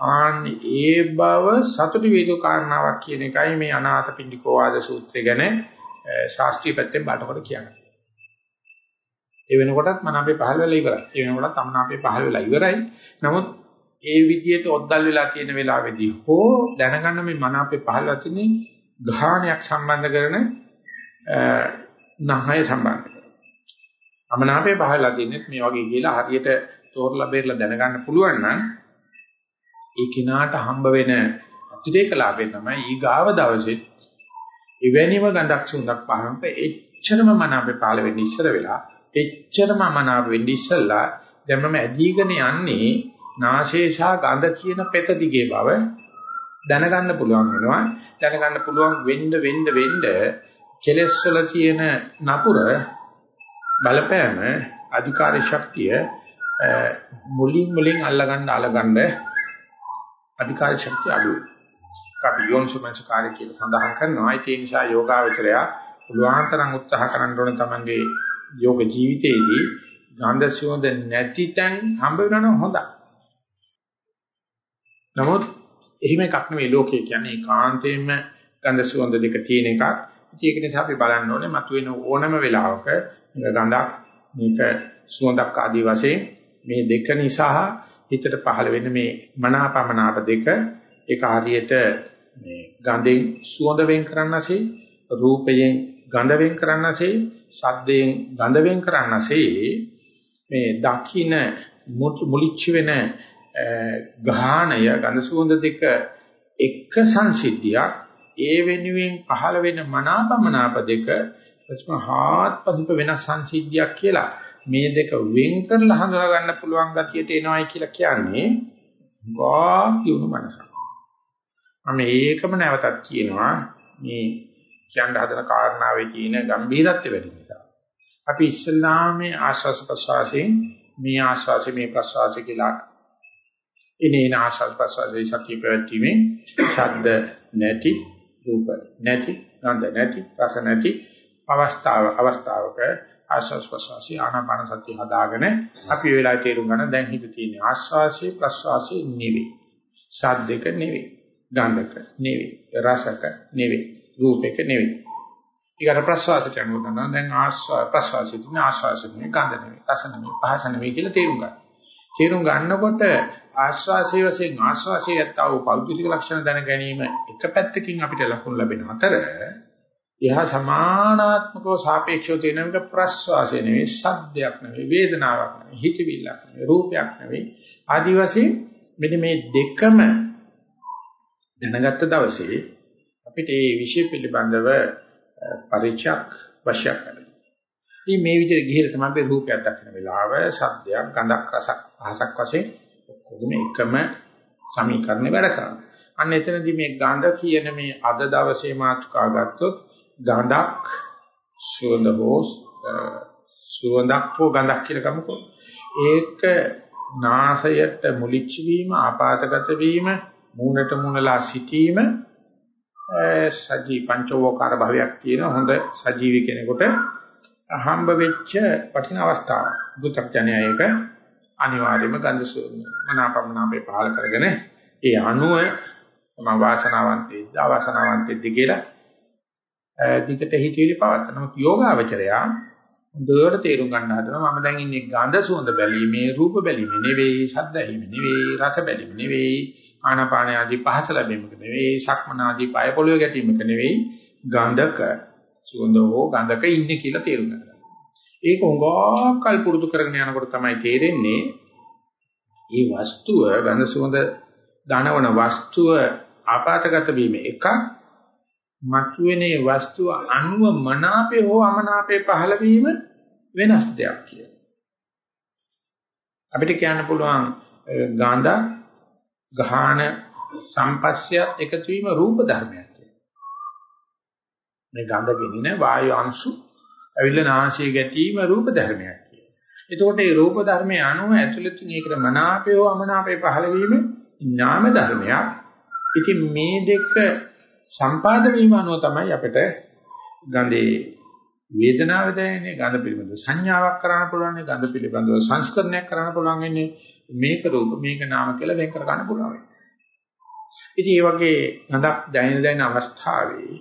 ආන් ඒ බව සතුටු වේදෝ කාරණාවක් කියන එකයි මේ අනාථ පිණ්ඩිකෝ වාද සූත්‍රය ගැන ශාස්ත්‍රීය පැත්තෙන් බලනකොට කියන්නේ. ඒ වෙනකොටත් මන අපේ පහළ වෙලා ඉවරයි. ඒ වෙනකොටත් තමන අපේ පහළ වෙලා ඉවරයි. නමුත් ඒ විදිහට ඔද්දල් වෙලා තියෙන වෙලාවේදී හෝ දැනගන්න මේ මන අපේ පහළ තියෙන ග්‍රහණයක් සම්බන්ධ කරන නහය සම්බන්ධ කරනවා. අමනාපේ පහළලා තින්නේ මේ වගේ කියලා හරියට තෝරලා බේරලා දැනගන්න පුළුවන් නම් ඒ කිනාට හම්බ වෙන අතිරේක ලාභය තමයි ඊගාව දවසේ එවැනිම ගඳක් සුන්දක් පහරන්ට එච්චරම මන අපේ පාල වෙන්න ඉස්සර වෙලා එච්චරම මන අප වෙන්න ඉස්සලා දැන් මම ඇදීගෙන යන්නේ නාශේෂා ගඳ කියන පෙත දිගේ බව දැනගන්න පුළුවන් වෙනවා දැනගන්න පුළුවන් වෙන්න වෙන්න වෙන්න කෙලස් වල තියෙන නපුර බලපෑම අධිකාරී ශක්තිය මුලින් මුලින් අල්ලගන්න අල්ලගන්න අධිකාරී ශක්තිය අඩු වෙනවා. අපි යෝනිසමංස කාර්ය කියලා සඳහන් කරනවා. ඒ නිසා යෝගාවචරය පුළුවන් තරම් උත්සාහ කරන්න ඕනේ තමන්ගේ යෝග ජීවිතයේදී ගන්ධ සුවඳ නැති තැන් හම්බ වෙනවා නම් හොඳයි. නමුත් එහෙම එකක් නෙවෙයි ලෝකේ කියන්නේ ඒකාන්තයෙන්ම ගන්ධ සුවඳ දෙක තියෙන එකක්. ඒක නිසා අපි බලන්න ඕනේ මතුවෙන ඕනම වෙලාවක ගඳක් මේක සුවඳක් ආදී වශයෙන් මේ දෙක නිසා හිතට පහළ වෙන මේ මනාපමනාප දෙක ඒක හරියට මේ ගඳෙන් සුවඳ වෙන් කරන්නසේ රූපයෙන් ගඳ වෙන් කරන්නසේ ශබ්දයෙන් ගඳ වෙන් කරන්නසේ මේ දකින්න මුලිච්ච වෙන ගාහණය ගඳ සුවඳ දෙක එක සංසිද්ධියක් ඒ වෙනුවෙන් පහළ වෙන මනාපමනාප දෙක ප්‍රශ්මහාත්පසිත වෙනස් සංසිද්ධියක් කියලා මේ දෙක වෙන් කරලා හඳුනා ගන්න පුළුවන් ගතියට එනවයි කියලා කියන්නේ වා කියුණු මනසක්. මම ඒකම නැවතත් කියනවා මේ කියන්න හදන කාරණාවේ තියෙන ගැඹීරත්වය වැඩි නිසා. අපි ඉස්ලාමයේ ආශාස ප්‍රසවාසයෙන් මේ ආශාසය මේ ප්‍රසවාසය කියලා ඉනේන ආශාස ප්‍රසවාසයේ සතිය පැවැත්ීමේ ශබ්ද නැති රූප නැති ගන්ධ නැති රස නැති අවස්ථාව අවස්ථාවක ආශ්වාස ප්‍රශ්වාසී ආනාපාන සතිය හදාගෙන අපි වෙලාවේ තේරුම් ගන්න දැන් හිත තියෙන ආශ්වාසයේ ප්‍රශ්වාසයේ නෙවෙයි. ශබ්දයක නෙවෙයි. ගන්ධක නෙවෙයි. රසක නෙවෙයි. රූපයක නෙවෙයි. ඊගර ප්‍රශ්වාසයට යනවා නම් දැන් ආශ්වාස ප්‍රශ්වාසයේ තියෙන ආශ්වාසයේ නෙවෙයි ගන්ධ නෙවෙයි. රස නෙවෙයි. පහස නෙවෙයි කියලා තේරුම් ගන්න. තේරුම් ගන්නකොට ආශ්වාසයේ වශයෙන් ආශ්වාසයේ යත්තා වූ පෞද්ගලික ලක්ෂණ දැන ගැනීම එක පැත්තකින් අපිට ලකුණු ලැබෙන අතර එහා සමානාත්මකව සාපේක්ෂව තියෙන එක ප්‍රස්වාසය නෙවෙයි සද්දයක් නෙවෙයි වේදනාවක් නෙවෙයි හිතවිල්ලක් නෙවෙයි රූපයක් නෙවෙයි ආදි වශයෙන් මෙන්න මේ දෙකම දැනගත්ත දවසේ අපිට මේ විෂය පිළිබඳව පරිචයක් වශයක් කරගන්න. ඉතින් මේ විදිහට ගිහිල්ලා තමයි රූපයක් දකින වෙලාව සද්දයක් ගඳක් රසක් පහසක් වශයෙන් ඔක්කොම එකම සමීකරණේ වැඩ කරනවා. අන්න එතනදී මේ ගඳ කියන මේ අද දවසේ මාතෘකා ගත්තොත් ගඳක් සුවඳ හෝ සුවඳක් හෝ ගඳක් කියලා ගමුකෝ. ඒක නාසයට මුලිච්ච වීම, ආපాతගත වීම, මූණට මූණලා සිටීම සජී පංචවෝකාර භාවයක් තියෙන හොඳ සජීවි කෙනෙකුට හම්බ වෙච්ච වටින අවස්ථාවක්. බුද්ධඥය ඒක අනිවාර්යයෙන්ම ගන්ධ මනාපමනාපේ පහල කරගෙන ඒ අනුව මම වාසනාවන්තෙක්ද අවාසනාවන්තෙක්ද කියලා දිගට හිතවිලි පවත්ත. නමුත් යෝගාවචරයා හොඳට තේරුම් ගන්න හදනවා මම දැන් ඉන්නේ ගඳ සුවඳ බැලීමේ රූප බැලීමේ නෙවෙයි ශබ්ද ඇහිීමේ නෙවෙයි රස බැලීමේ නෙවෙයි ආනාපාන ආදී පහස ලැබීමක නෙවෙයි සක්මන ආදී පය පොළවේ ගැටීමක නෙවෙයි ගඳක සුවඳ හෝ ගඳක ඉන්නේ කියලා තේරුම් ගන්න. ඒක උගාකල් පුරුදු කරගෙන යනකොට තමයි තේරෙන්නේ මේ වස්තුව ගඳ සුවඳ දනවන වස්තුව ආපాతගත වීම එකක් මතුවෙනේ වස්තුව අනුව මනාපේ හෝ අමනාපේ පහළ වීම වෙනස් දෙයක් කියලා. අපිට කියන්න පුළුවන් ගාඳ ගහන සම්පස්සයත් එකතු වීම රූප ධර්මයක් කියලා. මේ ගඳ ගෙනින වායු අංශු ඇවිල්ලා නාසයේ ගැටීම රූප ධර්මයක් කියලා. එතකොට මේ රූප ධර්මයේ අනුව ඇතුළතින් ඒකට මනාපය හෝ අමනාපය පහළ වීම නාම ධර්මයක්. ඉතින් මේ දෙක සම්පාද වීම අනුව තමයි අපිට ගඳේ වේදනාව දැනෙන්නේ ගඳ පිළිබඳව සංඥාවක් කරන්න පුළුවන් ගඳ පිළිබඳව සංස්කරණයක් කරන්න පුළුවන් වෙන්නේ මේක රූප මේක නාම කියලා වෙන් කර ගන්න පුළුවන් වෙන්නේ. ඉතින් මේ වගේ ගඳක් දැනෙන දැනෙන අවස්ථාවේ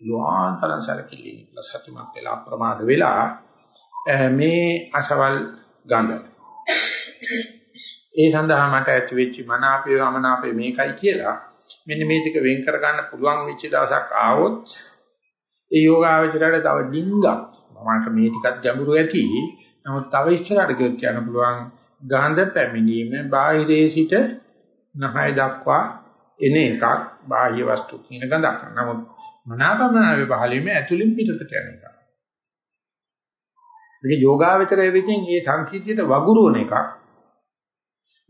ලෝආන්තරන් සැලකිලි ලසතුමක් වෙලා ප්‍රමාද වෙලා මේ අසවල් ගඳ. ඒ සඳහා මට ඇති වෙච්ච මනාපේ වමනාපේ මේකයි කියලා මෙන්න මේ ටික වෙන් කර ගන්න පුළුවන් වෙච්ච දවසක් ආවොත් ඒ යෝගාවචරයට තව ඩිංගක්. මමට මේ ටිකක් ගැඹුරු ඇති. නමුත් තව ඉස්සරහට ගියොත් කියන්න පුළුවන් ගාඳ පැමිණීම බාහිරේ සිට නහය දක්වා එන එකක් බාහ්‍ය වස්තු කියන ගඳක්. නමුත් මනාපමනාවේ පහළීමේ ඇතුලින් පිටතට යන එක මේක යෝගාවචරයේ විදිහින් මේ සංසිද්ධියට වගුරුවන එකක්.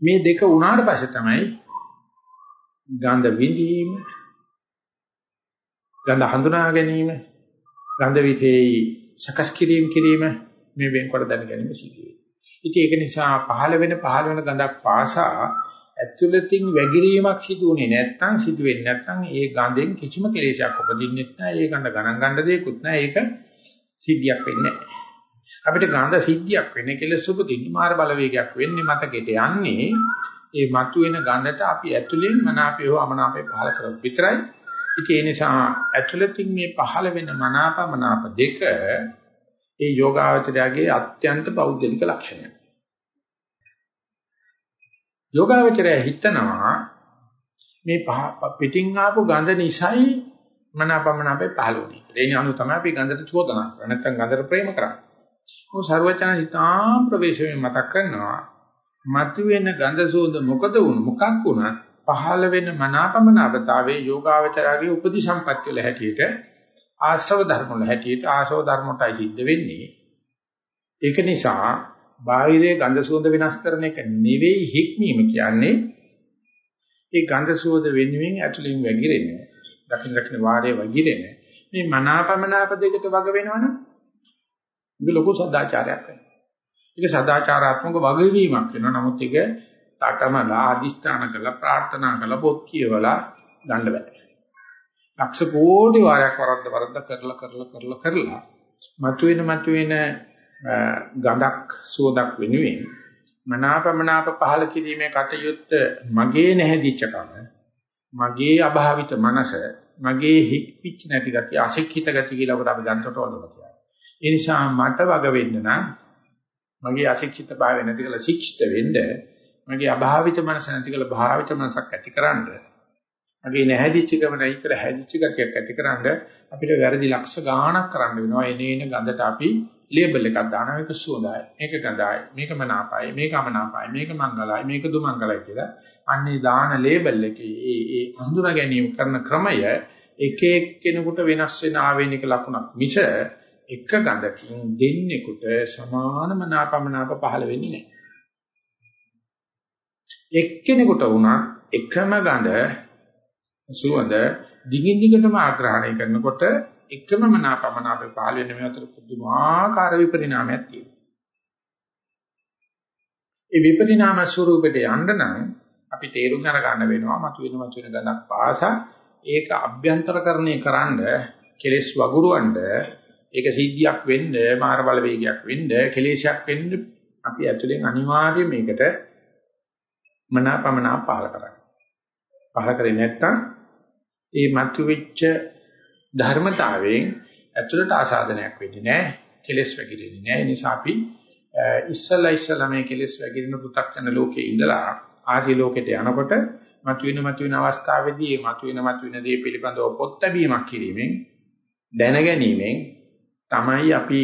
මේ දෙක උනාට පස්සේ තමයි ගන්ධ විඳීම ගන්ධ හඳුනා ගැනීම ගන්ධ විශේෂයි සකස් කිරීම කිරීම මේ වෙන්කොට දැන ගැනීම සිදු වෙනවා. ඉතින් ඒක නිසා පහළ වෙන පහළ වෙන ගඳක් පාසා ඇතුළතින් වැగిරීමක් සිදු වෙන්නේ නැත්නම් සිදු වෙන්නේ නැත්නම් ඒ ගඳෙන් කිසිම කෙලෙසයක් උපදින්නෙත් නැහැ. ඒ ගඳ ගණන් ගන්න දෙයක්වත් නැහැ. ඒක සිද්ධියක් වෙන්නේ නැහැ. අපිට ගඳ සිද්ධියක් වෙන්නේ කෙලෙස් උපදින්නේ මාර බලවේගයක් වෙන්නේ මතකෙට යන්නේ ඒ මතුවෙන ගඳට අපි ඇතුලෙන් මනාපය හෝ අමනාපය පහල කරොත් විතරයි. ඉතින් ඒ නිසා ඇතුළතින් මේ පහල වෙන මනාපමනාප දෙක ඒ යෝගාවචරයේ අත්‍යන්ත පෞද්ගලික ලක්ෂණය. යෝගාවචරය හිතනවා මේ පිටින් ආපු ගඳ නිසයි මනාපමනාපේ පහළ වුනේ. ඒ අනුව තමයි අපි ගඳට චෝදනා කරන්නේ. නැත්නම් ගඳට ප්‍රේම කරන්නේ. මොකද ਸਰවචන හිතාම් ප්‍රවේශයෙන් මතක් කරනවා මතුවෙන ගඳ සුවඳ මොකද වුණ මොකක් වුණත් පහළ වෙන මනාපමනාපතාවේ යෝගාවචරයේ උපදි සම්පත්‍ය වල හැටියට ආශ්‍රව ධර්ම වල හැටියට ආශව ධර්මයටයි සිද්ධ වෙන්නේ ඒක නිසා බාහිරේ ගඳ සුවඳ වෙනස් කරන එක නෙවෙයි හික්මීම කියන්නේ ඒ ගඳ සුවඳ වෙනුවෙන් ඇතුලින් වැగిරෙන දකින්න දකින්න වාරයේ වැగిරෙන මේ මනාපමනාප දෙකට වග වෙනවනම් ඒක ලොකු සදාචාරයක් වෙනවා ඒක සදාචාරාත්මක වගවීමක් වෙනවා. නමුත් ඒක තටමලා අදිස්ථාන කරලා ප්‍රාර්ථනා කරලා පොත් කියවලා ගන්න බෑ. ලක්ෂ කෝටි වාරයක් වරද්ද වරද්ද කරලා කරලා කරලා කරලා මතුවෙන මතුවෙන ගඳක් සුවඳක් වෙනුවෙන් මනාපමනාප පහල කිරීමේ කටයුත්ත මගේ නැහැදිච්චකම මගේ අභාවිත මනස මගේ හික්පිච් නැති ගතිය අශික්ෂිත ගතිය කියලා ඔකට අපි ගන්නකොට වලනවා. ඒ නිසා මට වග වෙන්න නම් මගේ අශික්ෂිත භාවය නැති කරලා ශික්ෂිත වෙන්න මගේ අභාවිත මනස නැති කරලා භාවිත මනසක් ඇතිකරන්න මගේ නැහැදිච්ච ගම නැති කර හැදිච්ච ගතියක් ඇතිකරන්න අපිට වැරදි ලක්ෂ ගාණක් කරන්න වෙනවා එනේන ගඳට අපි ලේබල් එකක් දානවා මේක සුවඳයි මේක ගඳයි මේක මනාපයි මේක අමනාපයි මේක මංගලයි මේක දුමංගලයි කියලා අන්නේ දාන ලේබල් එකේ ඒ ඒ හඳුනා ගැනීම කරන ක්‍රමය එක එක්කෙනෙකුට වෙනස් වෙන ආවේනික ලක්ෂණක් මිස එක ගඳකින් දෙන්නෙකුට සමානම නාපමනාප පහළ වෙන්නේ නැහැ. එක්කෙනෙකුට වුණා එකම ගඳ සුවඳ දිගින් දිගටම ආග්‍රහණය කරනකොට එකම මනාපමනාපේ පහළ වෙන මේ අතර පුදුමාකාර විපරිණාමයක් තියෙනවා. ඒ විපරිණාම ස්වරූපයට යන්න නම් අපි තේරුම් අරගන්න වෙනවා මතුවෙන මතුවෙන ගඳක් පාසා ඒක අභ්‍යන්තරකරණය කරන්න කෙලස් වගුරුවන්න ඒක සිද්ධියක් වෙන්න මාර බලවේගයක් වෙන්න කෙලේශයක් වෙන්න අපි ඇතුලෙන් අනිවාර්යයෙන් මේකට මනාපමනා පහල කරගන්න. පහල කරේ නැත්නම් ඒ මතුවෙච්ච ධර්මතාවයෙන් ඇතුළට ආසාදනයක් වෙන්නේ නැහැ කෙලස් වැగిරෙන්නේ නැහැ. ඒ නිසා අපි ඉස්සලා ඉස්සලා මේ කෙලස් වැగిරෙන පු탁 යන ලෝකේ ඉඳලා ආර්ය ලෝකෙට යනකොට මතුවෙන මතුවෙන අවස්ථාවේදී මේ මතුවෙන මතුවෙන දේ පිළිබඳව පොත් ලැබීමක් කිරීමෙන් දැන ගැනීමෙන් තමයි අපි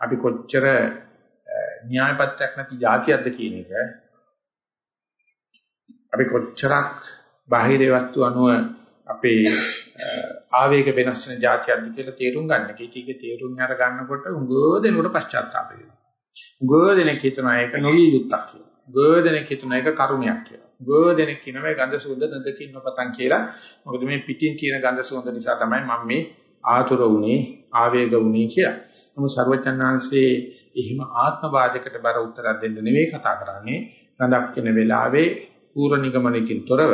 අපි කොච්චර න්‍යායපත්‍යක් නැති જાතියක්ද කියන එක අපි කොච්චරක් බාහිර වස්තු අනුව අපේ ආවේග වෙනස් වෙන જાතියක්ද කියලා තේරුම් ගන්න. කීටීක තේරුම් අර ගන්නකොට උගෝ දෙනකොට පශ්චාත්තාප වෙනවා. උගෝ දෙනෙක් හිතනවා ඒක නොවිය යුක්තක් කියලා. උගෝ දෙනෙක් හිතනවා ඒක කරුණයක් කියලා. උගෝ දෙනෙක් කියනවා මේ ගඳ සුවඳ නදකින් නොපතන් කියලා. මොකද මේ පිටින් තියෙන ගඳ සුවඳ නිසා තමයි මම මේ ආතුර වුණේ, ආවේග වුණේ කියලා. නමුත් සර්වචන්නාංශයේ එහෙම ආත්මවාදයකට බර උත්තරයක් දෙන්න නෙවෙයි කතා කරන්නේ. ගඳක් වෙන වෙලාවේ පූර්ව නිගමනකින් තොරව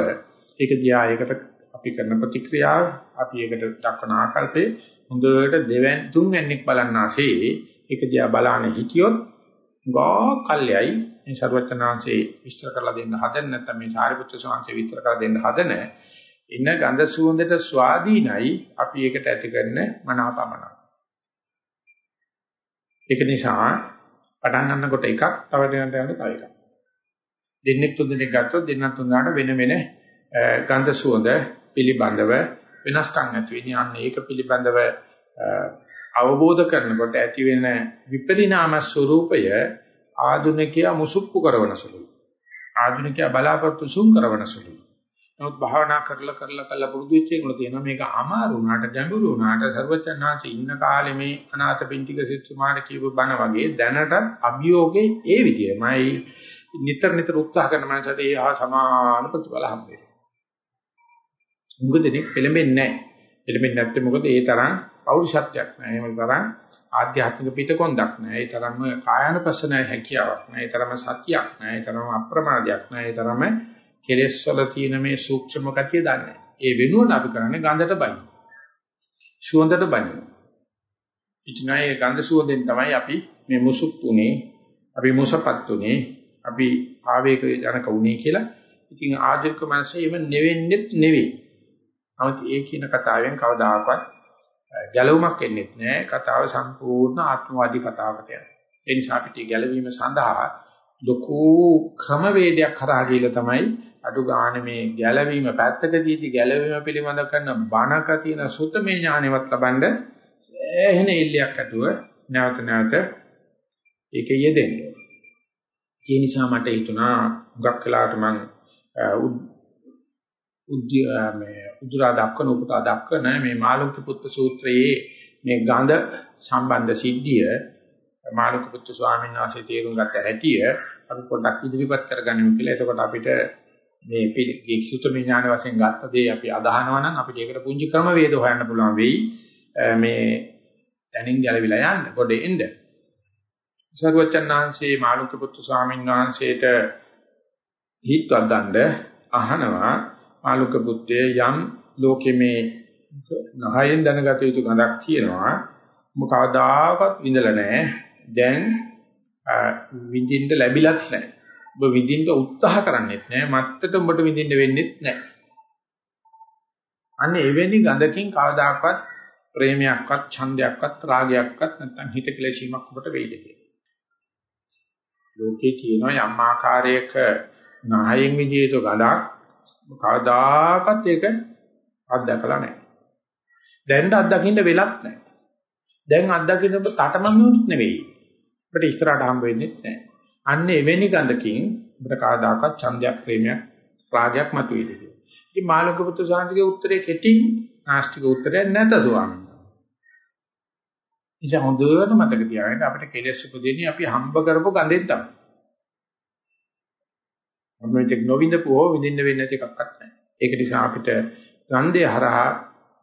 ඒක දිහා ඒකට අපි කරන ප්‍රතික්‍රියාව අපි ඒකට දක්වන ආකල්පේ හොඳට දෙවැන් තුන්වැන්නෙක් බලන්නාසේ ඒක දිහා බලාන හිටියොත් ගා කල්යයි මේ ਸਰවචනාංශේ විස්තර කරලා දෙන්න හදන නැත්නම් මේ සාරිපුත්‍ර ස්වාමීන් විස්තර කරලා දෙන්න හදන ඉන්න ගඳ සුවඳට ස්වාධීනයි අපි ඒකට ඇති කරන මනාපමන. ඒක නිසා පටන් ගන්නකොට එකක් තව දෙනට යන තව එකක්. දෙන්නෙක් තුන් දෙනෙක් ගත්තොත් දෙන්නත් තුනකට වෙන වෙන ගන්ධ සුවඳ පිළිබඳව වෙනස්කම් ඇති වෙන්නේ. අන්න ඒක පිළිබඳව අවබෝධ කරනකොට ඇති වෙන විපරිණාම ස්වરૂපය ආධුනිකයා මුසුප්පු කරවන සුළුයි. ආධුනිකයා බලාපොරොත්තු සුන් කරවන සුළුයි. නමුත් භාවනා කරලා කරලා කරලා පුරුදු වෙච්ච එකන තියෙනවා මේක අමාරු වුණාට ගැඹුරු වුණාට සර්වචන්නාංශ ඉන්න කාලේ මේ අනාථ පින්තික සිසුමාට කියපු බණ වගේ දැනට අභියෝගේ ඒ විදියමයි නිතර නිතර උත්සාහ කරන මනසට ඒ හා සමාන ප්‍රතිඵල හම්බ වෙනවා. මුග දෙනෙක් පෙළඹෙන්නේ නැහැ. පෙළඹෙන්නේ නැත්නම් මොකද ඒ තරම් පෞරුෂත්වයක් නැහැ. එහෙම තරම් ආධ්‍යාත්මික පිටකොන්දක් නැහැ. ඒ තරම්ම කායानुපස්සන හැකියාවක් නැහැ. ඒ තරම සත්‍යයක් නැහැ. ඒ තරම අප්‍රමාදයක් නැහැ. ඒ තරම කෙලෙස් වල තියෙන මේ සූක්ෂම ගතිය දන්නේ. ඒ වෙනුවට අපි කරන්නේ ගඳට බයින. සුවඳට බයින. ඉතිනායේ ගඳ සුවඳෙන් තමයි අපි මේ මුසුප්පුනේ අපි මුසපත්තුනේ අපි ආවේග ජනක වුණේ කියලා. ඉතින් ආධික මනසේ එව නෙවෙන්නෙත් නෙවෙයි. නමුත් ඒ කියන කතාවෙන් කවදාකවත් ගැලවුමක් එන්නේ නැහැ. කතාව සම්පූර්ණ ආත්මවාදී කතාවකට යනවා. ඒ නිසා අපිට ගැලවීම සඳහා ලොකු ක්‍රමවේදයක් කරා කියලා තමයි අඩු ගන්න මේ ගැලවීම පැත්තකදීදී ගැලවීම පිළිබඳ කරන බණක තියෙන සුතමේ ඥානෙවත් ලබනද එහෙන ඉල්ලයක් ඇතුව නැවත නැවත ඒකේ යෙදෙන්න. ඒ නිසා මට හිතුණා හුඟක් වෙලාවට මම උද්‍ය මේ උදුරා දක්වන උපුටා දක්වන මේ මාළුක්‍ය පුත්තු සූත්‍රයේ මේ ගඳ සම්බන්ධ සිද්ධිය මාළුක්‍ය පුත්තු ස්වාමීන් වහන්සේ තේරුම් ගත්ත හැටිය අපි පොඩ්ඩක් ඉදිරිපත් කරගනිමු කියලා. එතකොට අපිට මේ සුතමේ ඥාන වශයෙන් ගත්ත දේ අපි අදහනවා නම් අපිට ඒකට පුංචි ක්‍රම වේද හොයන්න පුළුවන් වෙයි. මේ දැනින් ගැලවිලා යන්න පොඩේ එන්න. සර්වචන්නාංශේ මාළුක්‍ය පුත්තු ස්වාමීන් වහන්සේට හිත්වත් දණ්ඩ අහනවා මාළුක පුත්තේ යම් ලෝකෙ මේ නහයෙන් දැනගත යුතු ගඳක් තියෙනවා. මොකවදාකවත් විඳලා නැහැ. දැන් විඳින්න ලැබිලත් නැහැ. ඔබ විඳින්න උත්සාහ කරන්නේත් නැහැ. මත්තට උඹට විඳින්න වෙන්නේත් නැහැ. අන්න එවැනි ගඳකින් කවදාකවත් ප්‍රේමයක්වත් ඡන්දයක්වත් රාගයක්වත් නැත්නම් හිත කෙලෙසීමක් ඔබට වෙයිද කියලා. ලෝකේ තියෙන යම් ආකාරයක නහයෙන් විදිය යුතු ගඳක්. කවදාකවත් ඒක අත්දකලා නැහැ. දැන් අත්දකින්න වෙලක් නැහැ. දැන් අත්දකින්න ඔබ තටමමුත් නෙවෙයි. අපිට ඉස්සරහට හම්බ වෙන්නේ නැහැ. අන්න එවැනි ගඳකින් අපිට කවදාකවත් ඡන්දයක් ප්‍රේමයක් රාගයක් මතුවේද කියලා. ඉතින් මාළුක පුත්‍ර සාන්තිගේ උත්තරේ කෙටි නාස්තික උත්තරයක් නැත ස්වාමීන් වහන්සේ. ඉතින් හොඳට මතක තියාගන්න අපිට කෙලෙස් උපදින්නේ අපි හම්බ කරපු ගඳෙන් තමයි. අපි මේක නොවිඳපු හෝ විඳින්න වෙන්නේ නැති එකක්වත් නැහැ. ඒක නිසා අපිට ගන්ධය හරහා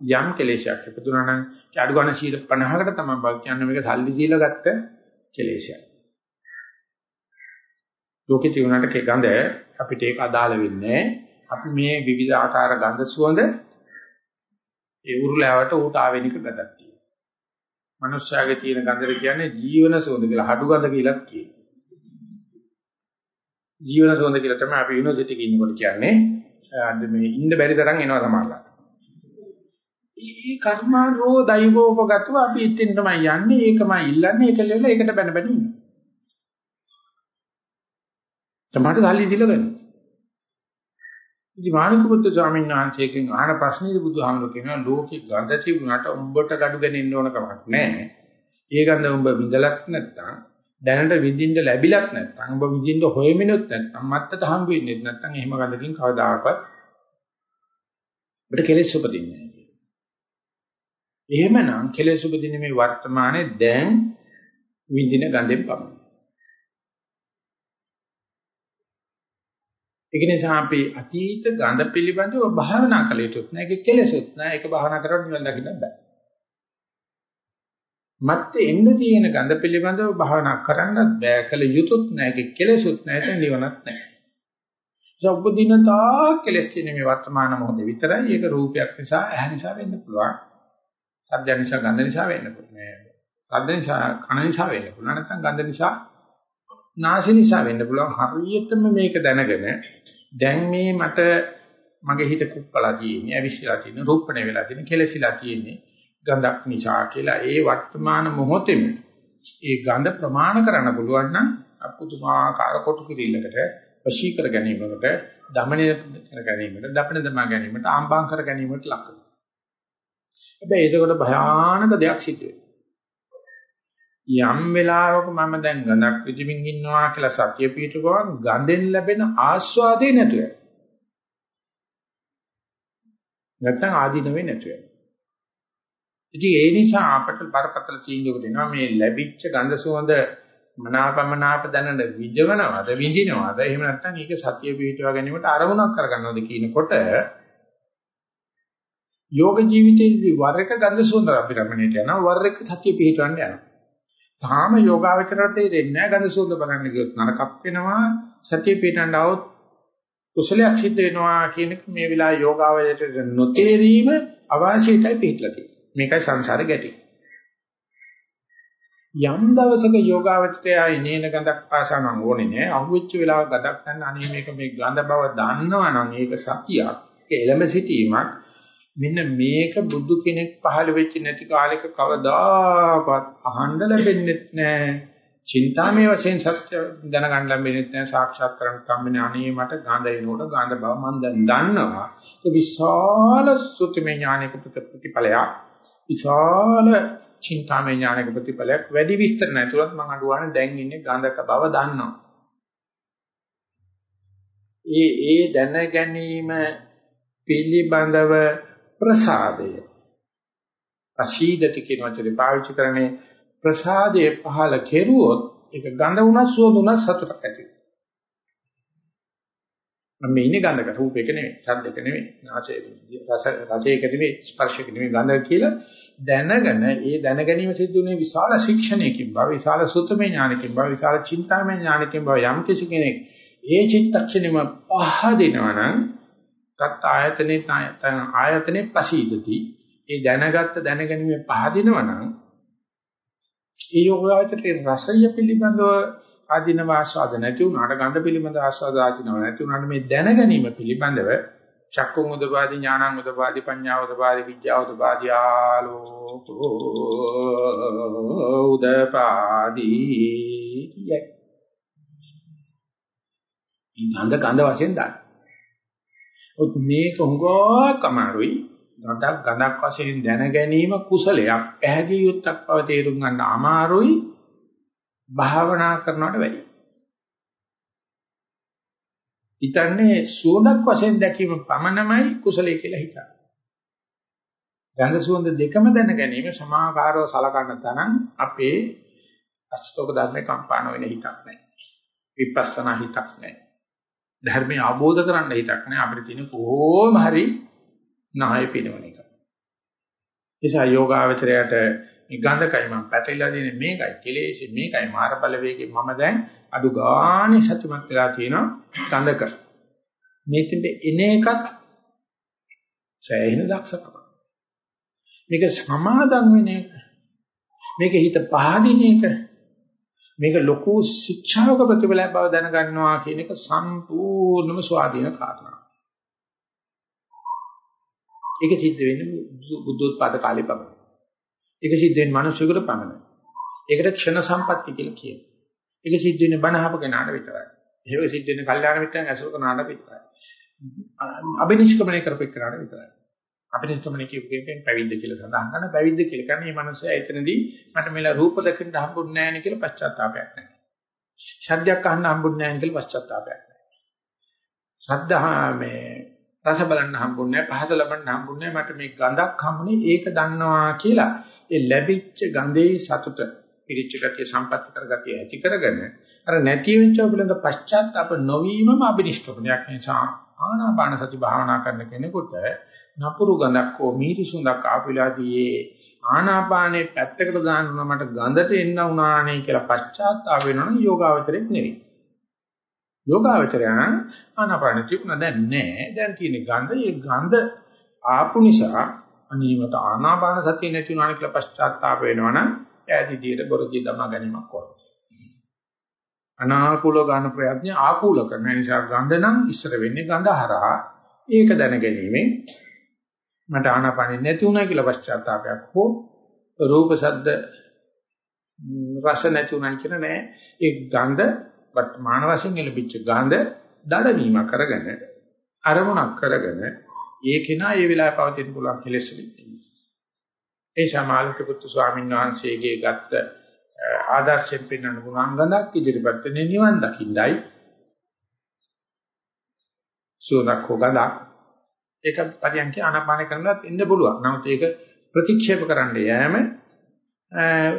යම් කෙලෙසයක් ඉපදුනා නම් අඩු ගන්න 50කට තමයි බල් කියන්නේ මේක සල්ලි දීලා ගත්ත කෙලෙසයක්. ලෝකේ තියුණාට ගඳ අපිට ඒක අදාළ වෙන්නේ අපි මේ විවිධ ආකාර ගඳ සුවඳ ඒ උරුලාවට ඌට ආවෙනික ගඳක් තියෙනවා. මනුෂ්‍යයාගේ තියෙන ගඳට කියන්නේ ජීවන සුවඳ කියලා හඩු ගඳ කියලා කියනවා. ජීවන සුවඳ කියලා තමයි අපි යුනිවර්සිටි එකේ ඉන්නකොට කියන්නේ. අද මේ ඉන්න බැරි තරම් එනවා සමහරවිට. ඒ කර්මාරෝ දෛවෝපගතව අපි ඉතින් තමයි යන්නේ ඒකමයි ඉල්ලන්නේ ඒකලෙල ඒකට බැන බැන ඉන්නවා. තමයි සල්ලි දීලා ගන්න. ඉතින් මානක බුද්ධ ස්වාමීන් වහන්සේගෙන් අහන ප්‍රශ්නේ බුදුහාමුදුරු කියනවා ලෝකේ ගඳ තිබුණාට උඹට gadu ගනින්න ඕන කමක් නැහැ. ඒ ගඳ උඹ විඳලක් නැත්තම් දැනට විඳින්න ලැබිලක් නැත්තම් උඹ විඳින්න හොයමිනුත් නැත්තම් මත්තට හම් වෙන්නේ නැත්තම් එහෙම ගඳකින් කවදාකවත් අපිට කෙලෙස් උපදින්නේ නැහැ. එහෙමනම් කෙලෙස් උපදින්නේ මේ වර්තමානයේ දැන් විඳින ගඳෙන් පමණයි. ඒක නිසා අපි අතීත ගඳ පිළිබඳව භාවනා කළ යුතුත් නෑ. ඒක කෙලෙසුත් නෑ. ඒක භාවනා කරලා නිවන් දකින්න බෑ. මත්තේ එන්න තියෙන ගඳ පිළිබඳව භාවනා කරන්නත් බෑ. කළ යුතුත් නෑ. ඒක කෙලෙසුත් නෑ. ඒක නිවනත් නෑ. සබ්බදිනතා කෙලස් තියෙන මේ වර්තමාන මොහොතේ විතරයි. ඒක රූපයක් නිසා, ඇහැ නිසා වෙන්න පුළුවන්. සද්ද නිසා, ගන්ධ නිසා වෙන්න පුළුවන්. සද්ද නිසා, කන නිසා වෙන්න පුළුවන්. නැත්නම් ගන්ධ නිසා නාසය නිසා වෙන්න පුළුවන් හරියටම මේක දැනගෙන දැන් මේ මට මගේ හිත කුප්පලා තියෙන්නේ අවිශ්ලා තියෙන රූපණය වෙලා තියෙන කෙලසිලා තියෙන්නේ ගඳක් නිසා කියලා ඒ වර්තමාන මොහොතෙම ඒ ගඳ ප්‍රමාණ කරන්න පුළුවන් නම් අපුතුමාකාර කොටු කිරීලකට වශී කර ගැනීමකට දමනය කර ගැනීමකට දපන දමා ගැනීමට ආම්බාම් කර ගැනීමට ලක් වෙනවා. හැබැයි ඒකකොට භයානක දෙයක් සිද්ධ වෙනවා. යම් වෙලාවක මම දැන් ගඳක් විදිමින් ඉන්නවා කියලා සතිය පිටුපවන් ගඳෙන් ලැබෙන ආස්වාදේ නැතුව නැත්තම් ආදීනවේ නැතුව ඉතින් ඒ නිසා අපට බරපතල තීන්දුවකට එනවා මේ ලැබිච්ච ගඳ සුවඳ මනාපමනාප දැනන විජවනවද විඳිනවද එහෙම නැත්නම් ඒක සතිය පිටුවා ගැනීමට අරමුණක් කරගන්නවද කියනකොට යෝග ජීවිතයේදී වර එක ගඳ සුවඳ අපිට රමණයට යනවා වර එක සතිය පිටවන්න යනවා. තාම යෝගාවචරයට තේරෙන්නේ නැහැ ගඳ සුවඳ බලන්න ගියොත් නරකක් වෙනවා සතිය පිටන්න આવොත් කුසලයක් සිද්ධ වෙනවා කියන මේ විලාස යෝගාවචරයට නොතේරීම අවාසියටයි පිටලා තියෙන්නේ. මේකයි සංසාරේ ගැටි යම් දවසක යෝගාවචරය එනේන ගඳක් පාසා නම් ඕනේ නෑ අහුවෙච්ච වෙලාවක ගඳක් ගන්න අනේ මේක මේ ගඳ බව දන්නවා නම් ඒක සතියක් ඒක එළඹ සිටීමක් මෙන්න මේක බුදු කෙනෙක් පහළ වෙච්ච නැති කාලෙක කවදාකවත් අහන්න ලැබෙන්නේ නැහැ. චින්තාමය වශයෙන් සත්‍ය දැනගන්න ලැබෙන්නේ නැහැ. සාක්ෂාත් කරගන්න කම්මනේ අනේ මට ගඳ එනකොට ගඳ බව මම දැන් දන්නවා. ඒ විශාල සුත්‍මේ ඥානික ප්‍රතිපලයක්. විශාල චින්තාමය ඥානික ප්‍රතිපලයක් වැඩි විස්තර නැතුවත් මම අඩුවානේ දැන් ඉන්නේ ගඳක බව දන්නවා. ඒ ඒ දැන ගැනීම පිළිබඳව ප්‍රසාදය අශීදති කියන වචනේ පාවිච්චි කරන්නේ ප්‍රසාදයේ පහල කෙරුවොත් ඒක ගඳ වුණත් සුවඳ වුණත් සතුටක් ඇති වෙනවා. මම ඉන්නේ ගඳක රූපයක නෙවෙයි, ශබ්දයක නෙවෙයි, නාසයේ රස රසයක නෙවෙයි, ස්පර්ශයක නෙවෙයි ගඳ කියලා දැනගෙන ඒ දැන ගැනීම සිද්ධ වුණේ විශාල ශික්ෂණයකින් බව, විශාල සුතමේ ඥානකින් බව, විශාල චින්තාමය ඥානකින් බව යම් කිසි කෙනෙක් ඒ චිත්තක්ෂණයම පහදිනවා නම් ගත් ආයතනේ ආයතනේ පසීදති. ඒ දැනගත්ත දැනගැනීමේ පහදිනවා නම් ඒ යෝගාචරයේ රසය පිළිබඳව ආධිනව ආස්වාද නැති වුණාට ගන්ධ පිළිබඳ ආස්වාද ආධිනව නැති වුණාට මේ දැනගැනීම පිළිබඳව චක්කුං උදපාදි ඥානං උදපාදි පඤ්ඤා උදපාදි විද්‍යා උදපාදි ආලෝකෝ උදපාදි යයි. ඉඳන්ද ගඳ වශයෙන් දාන්න. ඔත් මේක හුඟක් අමාරුයි. ගඳක් ගඳක් වශයෙන් දැන ගැනීම කුසලයක්. පැහැදිලි යුක්තක් බව තේරුම් ගන්න අමාරුයි. භාවනා කරනවට වැඩියි. හිතන්නේ සුවඳක් වශයෙන් දැකීම පමණමයි කුසලයේ කියලා හිතන්නේ. ගඳ සුවඳ දෙකම දැන ගැනීම සමාකාරව සලකන්න තරම් අපේ අෂ්ටෝක ධර්මේ කම්පාන වෙන හිතක් නැහැ. විපස්සනා හිතක් නැහැ. ධර්මය අවබෝධ කරන්න හිතක් නැහැ අපිට තියෙන කොහොම හරි නාය පිනවන එක. නිසා යෝගාවචරයට මේ ගඳකයි මම පැටලලා තියෙන්නේ මේකයි කෙලෙස් මේකයි මාර බලවේගේ මම දැන් අඩු ගානේ සතුටුමත් වෙලා තියෙනවා ගඳක. මේකෙන් එන එකත් සෑහෙන දක්ෂකම. මේක සමාදම් වෙන එක. මේක හිත පහදින එක. මේක ලොකු ශික්ෂාවක ප්‍රතිඵලයක් බව දැනගන්නවා කියන එක සම්පූර්ණම ස්වාධීන කාරණා. ඒක සිද්ධ වෙන්නේ බුද්ධෝත්පාද කාලේ පමණයි. ඒක සිද්ධ වෙන්නේ මිනිස්සුන්ට පමණයි. ඒකට ක්ෂණ සම්පatti කියලා කියනවා. ඒක සිද්ධ වෙන්නේ බණහප කෙනාට විතරයි. ඒක සිද්ධ වෙන්නේ කල්යාණ මිත්‍රයන් ඇසුර කරනාට විතරයි. අබිනිෂ්ක්‍මණය කරපෙන්නාට විතරයි. අබිනිෂ්ක්‍මණය කියපෙන් පැවිද්ද කියලා සඳහන් කරන පැවිද්ද කියලා කියන්නේ මේ මිනිස්සයා එතනදී මට මෙලා රූප දකින්න හම්බුන්නේ නැහැ නේ කියලා පශ්චාත්තාවයක් නැහැ. ශබ්දයක් අහන්න හම්බුන්නේ නැහැ කියලා පශ්චාත්තාවයක් නැහැ. ශ්‍රද්ධා මේ රස බලන්න හම්බුන්නේ නැහැ, පහස ලබන්න හම්බුන්නේ නැහැ. මට මේ ගඳක් හම්බුනේ ඒක දන්නවා කියලා ඒ ලැබිච්ච ගඳේ සතුට පිරිච්ච ගතිය සම්පත්‍ති කරගතිය ඇති කරගෙන අර නැති වෙච්ච පිළිඳ පශ්චාත්තාප නොවීමම අබිනිෂ්ක්‍මණයක් නිසා ආනාපාන සති භාවනා කරන කෙනෙකුට නපුරු ගඳක් හෝ මීරි සුඳක් ආපිලාදී ආනාපානේ පැත්තකට දාන්න මට ගඳට එන්න උනානේ කියලා පශ්චාත්තාප වෙනවනම් යෝගාවචරයක් නෙවෙයි. යෝගාවචරය ආනාපාන තිබුණා දැන් නෑ. දැන් තියෙන ගඳ ඒ ගඳ ආපු නිසා අනීමත ආනාපාන සතිය නැති වුණා කියලා පශ්චාත්තාප වෙනවනම් ඈදිදියට බොරදී දමා ගැනීමක් කරනවා. අනාකූල ගන්න ප්‍රයත්න ආකූල කරන නිසා ගඳ නම් ඉස්සර වෙන්නේ ගඳ හරහා ඒක දැනගැනීමෙන් මට ආනාපානෙ නැති වුණා කියලා පශ්චාත්තාවයක් හෝ රූප ශබ්ද රස නැති වුණා කියන නෑ ඒ ගඳ වර්තමාන වශයෙන් ලැබිච්ච ගඳ දඩවීම කරගෙන අරමුණක් කරගෙන ඒ කෙනා ඒ වෙලාවේ පවතින පුළුවන් කෙලෙස් වෙන්නේ ඒ ශාමාලික පුත්තු ස්වාමීන් වහන්සේගේ ගත්ත ආදර්ශයෙන් පෙන්වන ගුණාංගනක් ඉදිරිපත් වෙන නිවන් දකින්නයි සෝනක් හොගදා ඒක පරියන්ක ආනාපාන කරනවත් ඉන්න පුළුවන්. නමුත් ඒක ප්‍රතික්ෂේප කරන්න යෑම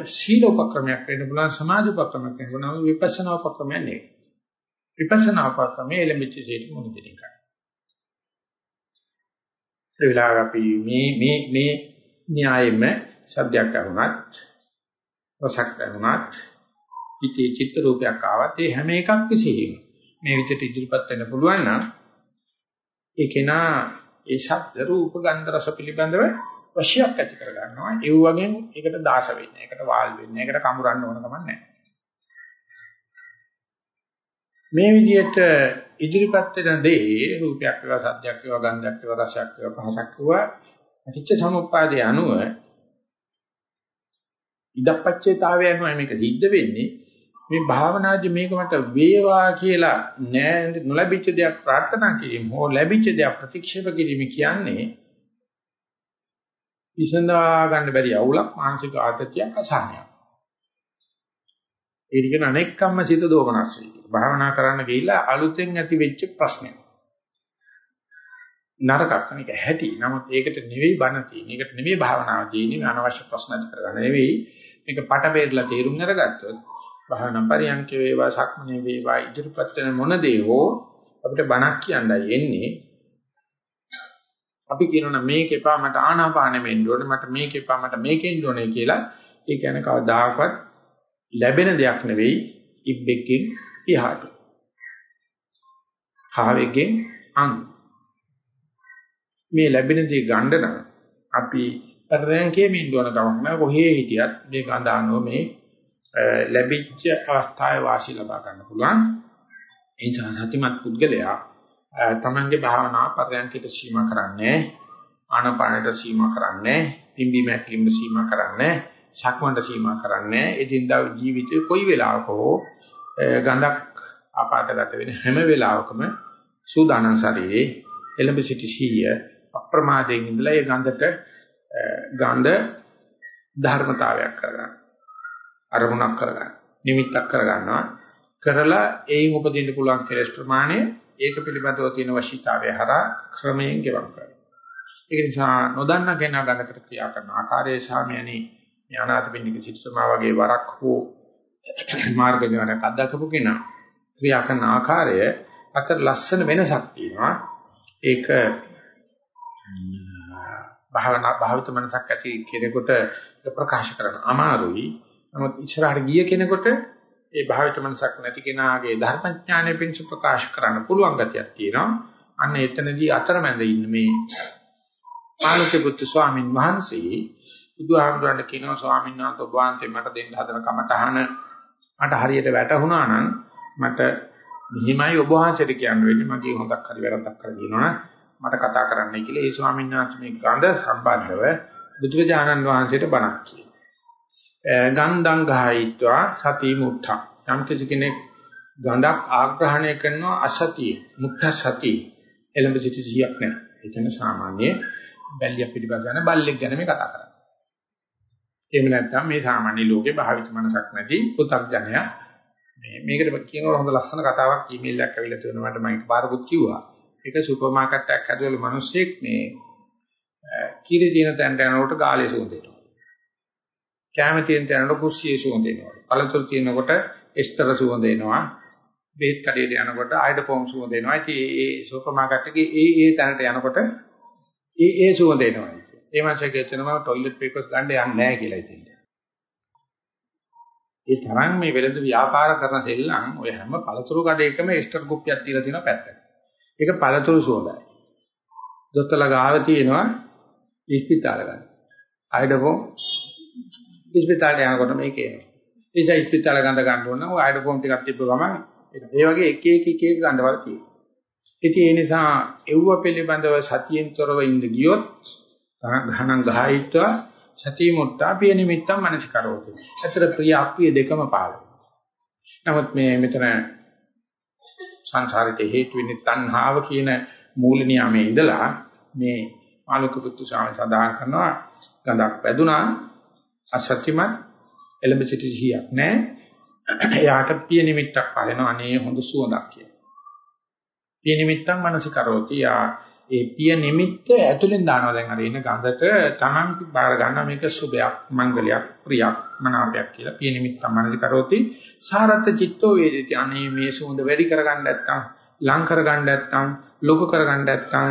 සීල උපක්‍රමයක් වෙන්න පුළුවන් සමාධි උපක්‍රමයක් වෙන්න පුළුවන් විපස්සනා උපක්‍රමයක් නෙවෙයි. විපස්සනා උපක්‍රමයේ එළඹිච්ච සීල මොන දෙයක්. ඒ විලාග අපි මේ මේ මේ න්‍යායෙම සද්දයක් අහුණත් රසක් අහුණත් හිතේ චිත්ත රූපයක් ආවත් ඒ හැම එකක් විසිරීම. මේ විදිහට ඉදිරිපත් වෙන්න පුළුවන් නම් ඒ කෙනා ඒ ශබ්ද රූප ගන්ධ රස පිළිබඳව වශයක් ඇති කර ගන්නවා. ඒ වගේ ඒකට දාස වෙන්නේ ඒකට වාල් වෙන්නේ ඒකට කමුරන්න ඕන කමක් නැහැ. මේ විදිහට ඉදිරිපත් වෙන දේ රූපයක් වේවා සද්දයක් වේවා ගන්ධයක් වේවා රසයක් වේවා පහසක් වේවා අතිච්ච සමුප්පාදේ අනුව ඉදප්පච්චේතාවය අනුව මේක සිද්ධ වෙන්නේ මේ භාවනාදී මේක මට වේවා කියලා නෑ නොලැබිච්ච දෙයක් ප්‍රාර්ථනා කිරීම හෝ ලැබිච්ච දෙයක් ප්‍රතික්ෂේප කිරීම කියන්නේ විසඳා ගන්න බැරි අවුලක් මානසික ආතතියක් අසහනයක්. ඒ කියන අනෙක්කම්ම සිත දෝමනස් වෙයි. භාවනා කරන්න ගිහිල්ලා අලුතෙන් ඇති වෙච්ච ප්‍රශ්නයක්. නරකක් මේක හැටි. නමුත් ඒකට නෙවෙයි බණ තියෙන්නේ. ඒකට නෙවෙයි භාවනාව තියෙන්නේ. අනවශ්‍ය ප්‍රශ්න ඇති කරගන්න නෙවෙයි. මේක පට බේරලා තේරුම් අරගත්තොත් භාවනා පරියන්ක වේවා සක්මනේ වේවා ඉදිරිපත් වෙන මොන දේ හෝ අපිට බණක් කියන්නයි එන්නේ. අපි කියනවා මේක එපා මට ආනාපානෙ වෙන්න ඕනේ මට මේක එපා මට මේකෙන් ඕනේ කියලා. ඒ කියන්නේ කවදාකවත් ලැබෙන දෙයක් නෙවෙයි ඉබ්බෙකින් පියාට. හාවෙකින් අං මේ ලැබෙන දේ ගන්න නම් අපි රැංකේ මින් දුවන කමක් නෑ කොහේ හිටියත් මේ ගඳානෝ මේ ලැබිච්ච අවස්ථාවේ වාසිය ලබා ගන්න පුළුවන් ඒ නිසා සතිමත් පුද්ගලයා තමන්ගේ භාවනාව පරයන්කයට සීමා කරන්නේ ආනපානට සීමා කරන්නේ පිම්බි මැකිලිමට සීමා කරන්නේ ශක්මන්ට සීමා කරන්නේ එදින්දා ජීවිතේ කොයි වෙලාවක හෝ ගඳක් ආපාතගත වෙන හැම වෙලාවකම සූදානම් ශරීරේ එළඹ සිටි සීය අප්‍රමාදයෙන් ඉඳලා ඒ ගඳට ගඳ ධර්මතාවයක් කරගන්න. අරමුණක් කරගන්න. නිමිත්තක් කරගන්නවා. කරලා ඒයින් උපදින්න පුළුවන් කෙලස් ප්‍රමාණය ඒක පිළිබඳව තියෙන වශීතාවය හරහා ක්‍රමයෙන් ගෙවම් කරනවා. ඒක නිසා නොදන්න කෙනා ගඳකට ක්‍රියා කරන ආකාරය සාමයනි ඥානාතපින්නික සිත්සමා වගේ වරක් හෝ මාර්ග ඥානයක් අත්දකපු කෙනා ක්‍රියා කරන ආකාරය අතර ලස්සන වෙනසක් තියෙනවා. ඒක භාවනා භාවිත මනසක් ඇති කෙනෙකුට ප්‍රකාශ කරන්න අමාරුයි. නමුත් ඉස්සරහට ගිය කෙනෙකුට ඒ භාවිත මනසක් නැති කෙනාගේ ධර්මඥානය පිණිස ප්‍රකාශ කරන්න පුළුවන් ගතියක් තියෙනවා. අන්න එතනදී අතරමැද ඉන්න මේ පාලක පුත්තු ස්වාමින් වහන්සේ බුදුහාමුදුරන්ට කියනවා ස්වාමීන් වහන්සේ ඔබ වහන්සේ මට දෙන්න හදන කමටහන මට හරියට වැටහුණා නම් මට මෙහිමයි ඔබ වහන්සේට කියන්න වෙන්නේ මගේ හොඳක් හරි වැරද්දක් කරලා කියනවනේ මට කතා කරන්නයි කියලා ඒ ස්වාමීන් වහන්සේ මේ ගඳ සම්බන්ධව බුදුරජාණන් වහන්සේට බණක් කියනවා. ගන්ධං ගායිත්වා සති මුත්තා යම් කෙනෙක් ගඳක් ආග්‍රහණය කරනවා අසතිය මුත්ත සති එළඹ සිටි සිහියක් නැහැ. ඒ කියන්නේ සාමාන්‍ය බැල්ලිය පිළිබඳන බල්ලෙක් ගැන මේ කතා කරන්නේ. එහෙම නැත්නම් මේ සාමාන්‍ය ලෝකේ භාවිත මනසක් නැති පු탁ජනයා මේ මේකට කියනවා හොඳ ලස්සන කතාවක් ඊමේල් එකක් ඇවිල්ලා තියෙනවා මට මම එකපාරකුත් කිව්වා. ඒක සුපර් මාකට් එකක් හැදුවල මිනිස්සෙක් මේ කීරි තියෙන තැනට යනකොට ගාලේ සුවඳ එනවා. කැම තියෙන තැනට කුස්සියේ සුවඳ එනවා. පළතුරු තියෙනකොට එස්තර සුවඳ එනවා. බේත් කඩේට යනකොට ආයිඩ පොම් සුවඳ එනවා. ඉතින් ඒ සුපර් මාකට් එකේ ඒ ඒ තැනට යනකොට ඒ ඒ සුවඳ එනවා. ඒ මාසේ කියනවා টয়ලට් පේපර්ස් ගන්න යන්නේ නැහැ කියලා ඉතින්. ඒ තරම් මේ වෙළඳ ව්‍යාපාර කරන සෙල්ලම් ඔය හැම පළතුරු කඩේකම එස්ටර් කුප්පියක් තියලා තියෙනවා පැත්තක. ඒක පළතුරු සුවඳයි. දොස්තරලා ගාව තියෙනවා ඉස්පිතාල ගන්න. ආයඩපොම් ඉස්පිතාලේ යනකොට මේක එනවා. ඒ නිසා ඉස්පිතාල ගඳ ගන්න ඕන නම් ඔය ආයඩපොම් ටිකක් තිබ්බ ගමන් ඒ වගේ එක එක එක එක ගඳවල තියෙනවා. ඉතින් ඒ නිසා එව්ව පිළිබඳව සතියෙන් තොරව ඉඳ ගියොත් ධනං ගහයිත්වා සති මුට්ටා පිය නිමිත්තම් මනසිකරෝති. අතර ප්‍රිය අප්‍රිය දෙකම පාල. නමුත් මේ මෙතන සංසාරයට හේතු වෙන්නේ තණ්හාව කියන මූල නියාමයේ ඉඳලා මේ මාළුක පුත්තු සාමි සදාහන් කරනවා ගඳක් වැදුනා අසත්‍යමත් එළඹ සිටි ජීයක් නැහැ. එයාට පිය නිමිත්තක් පහලනවා අනේ හොඳ සුවඳක් කියලා. පිය නිමිත්තම් මනසිකරෝති යා ඒ පිය නිමිත්ත ඇතුලෙන් දානවා. දැන් අර එන ගඳට තමන් බාර ගන්නවා මේක සුභයක් මංගලයක් ප්‍රියක් මනාපයක් කියලා. පිය නිමිත්ත මනදි කරෝති සාරත් චිත්තෝ වේදිතී. අනේ මේ සුවඳ වැඩි කරගන්න නැත්තම් ලං කරගන්න නැත්තම් ලොකු කරගන්න නැත්තම්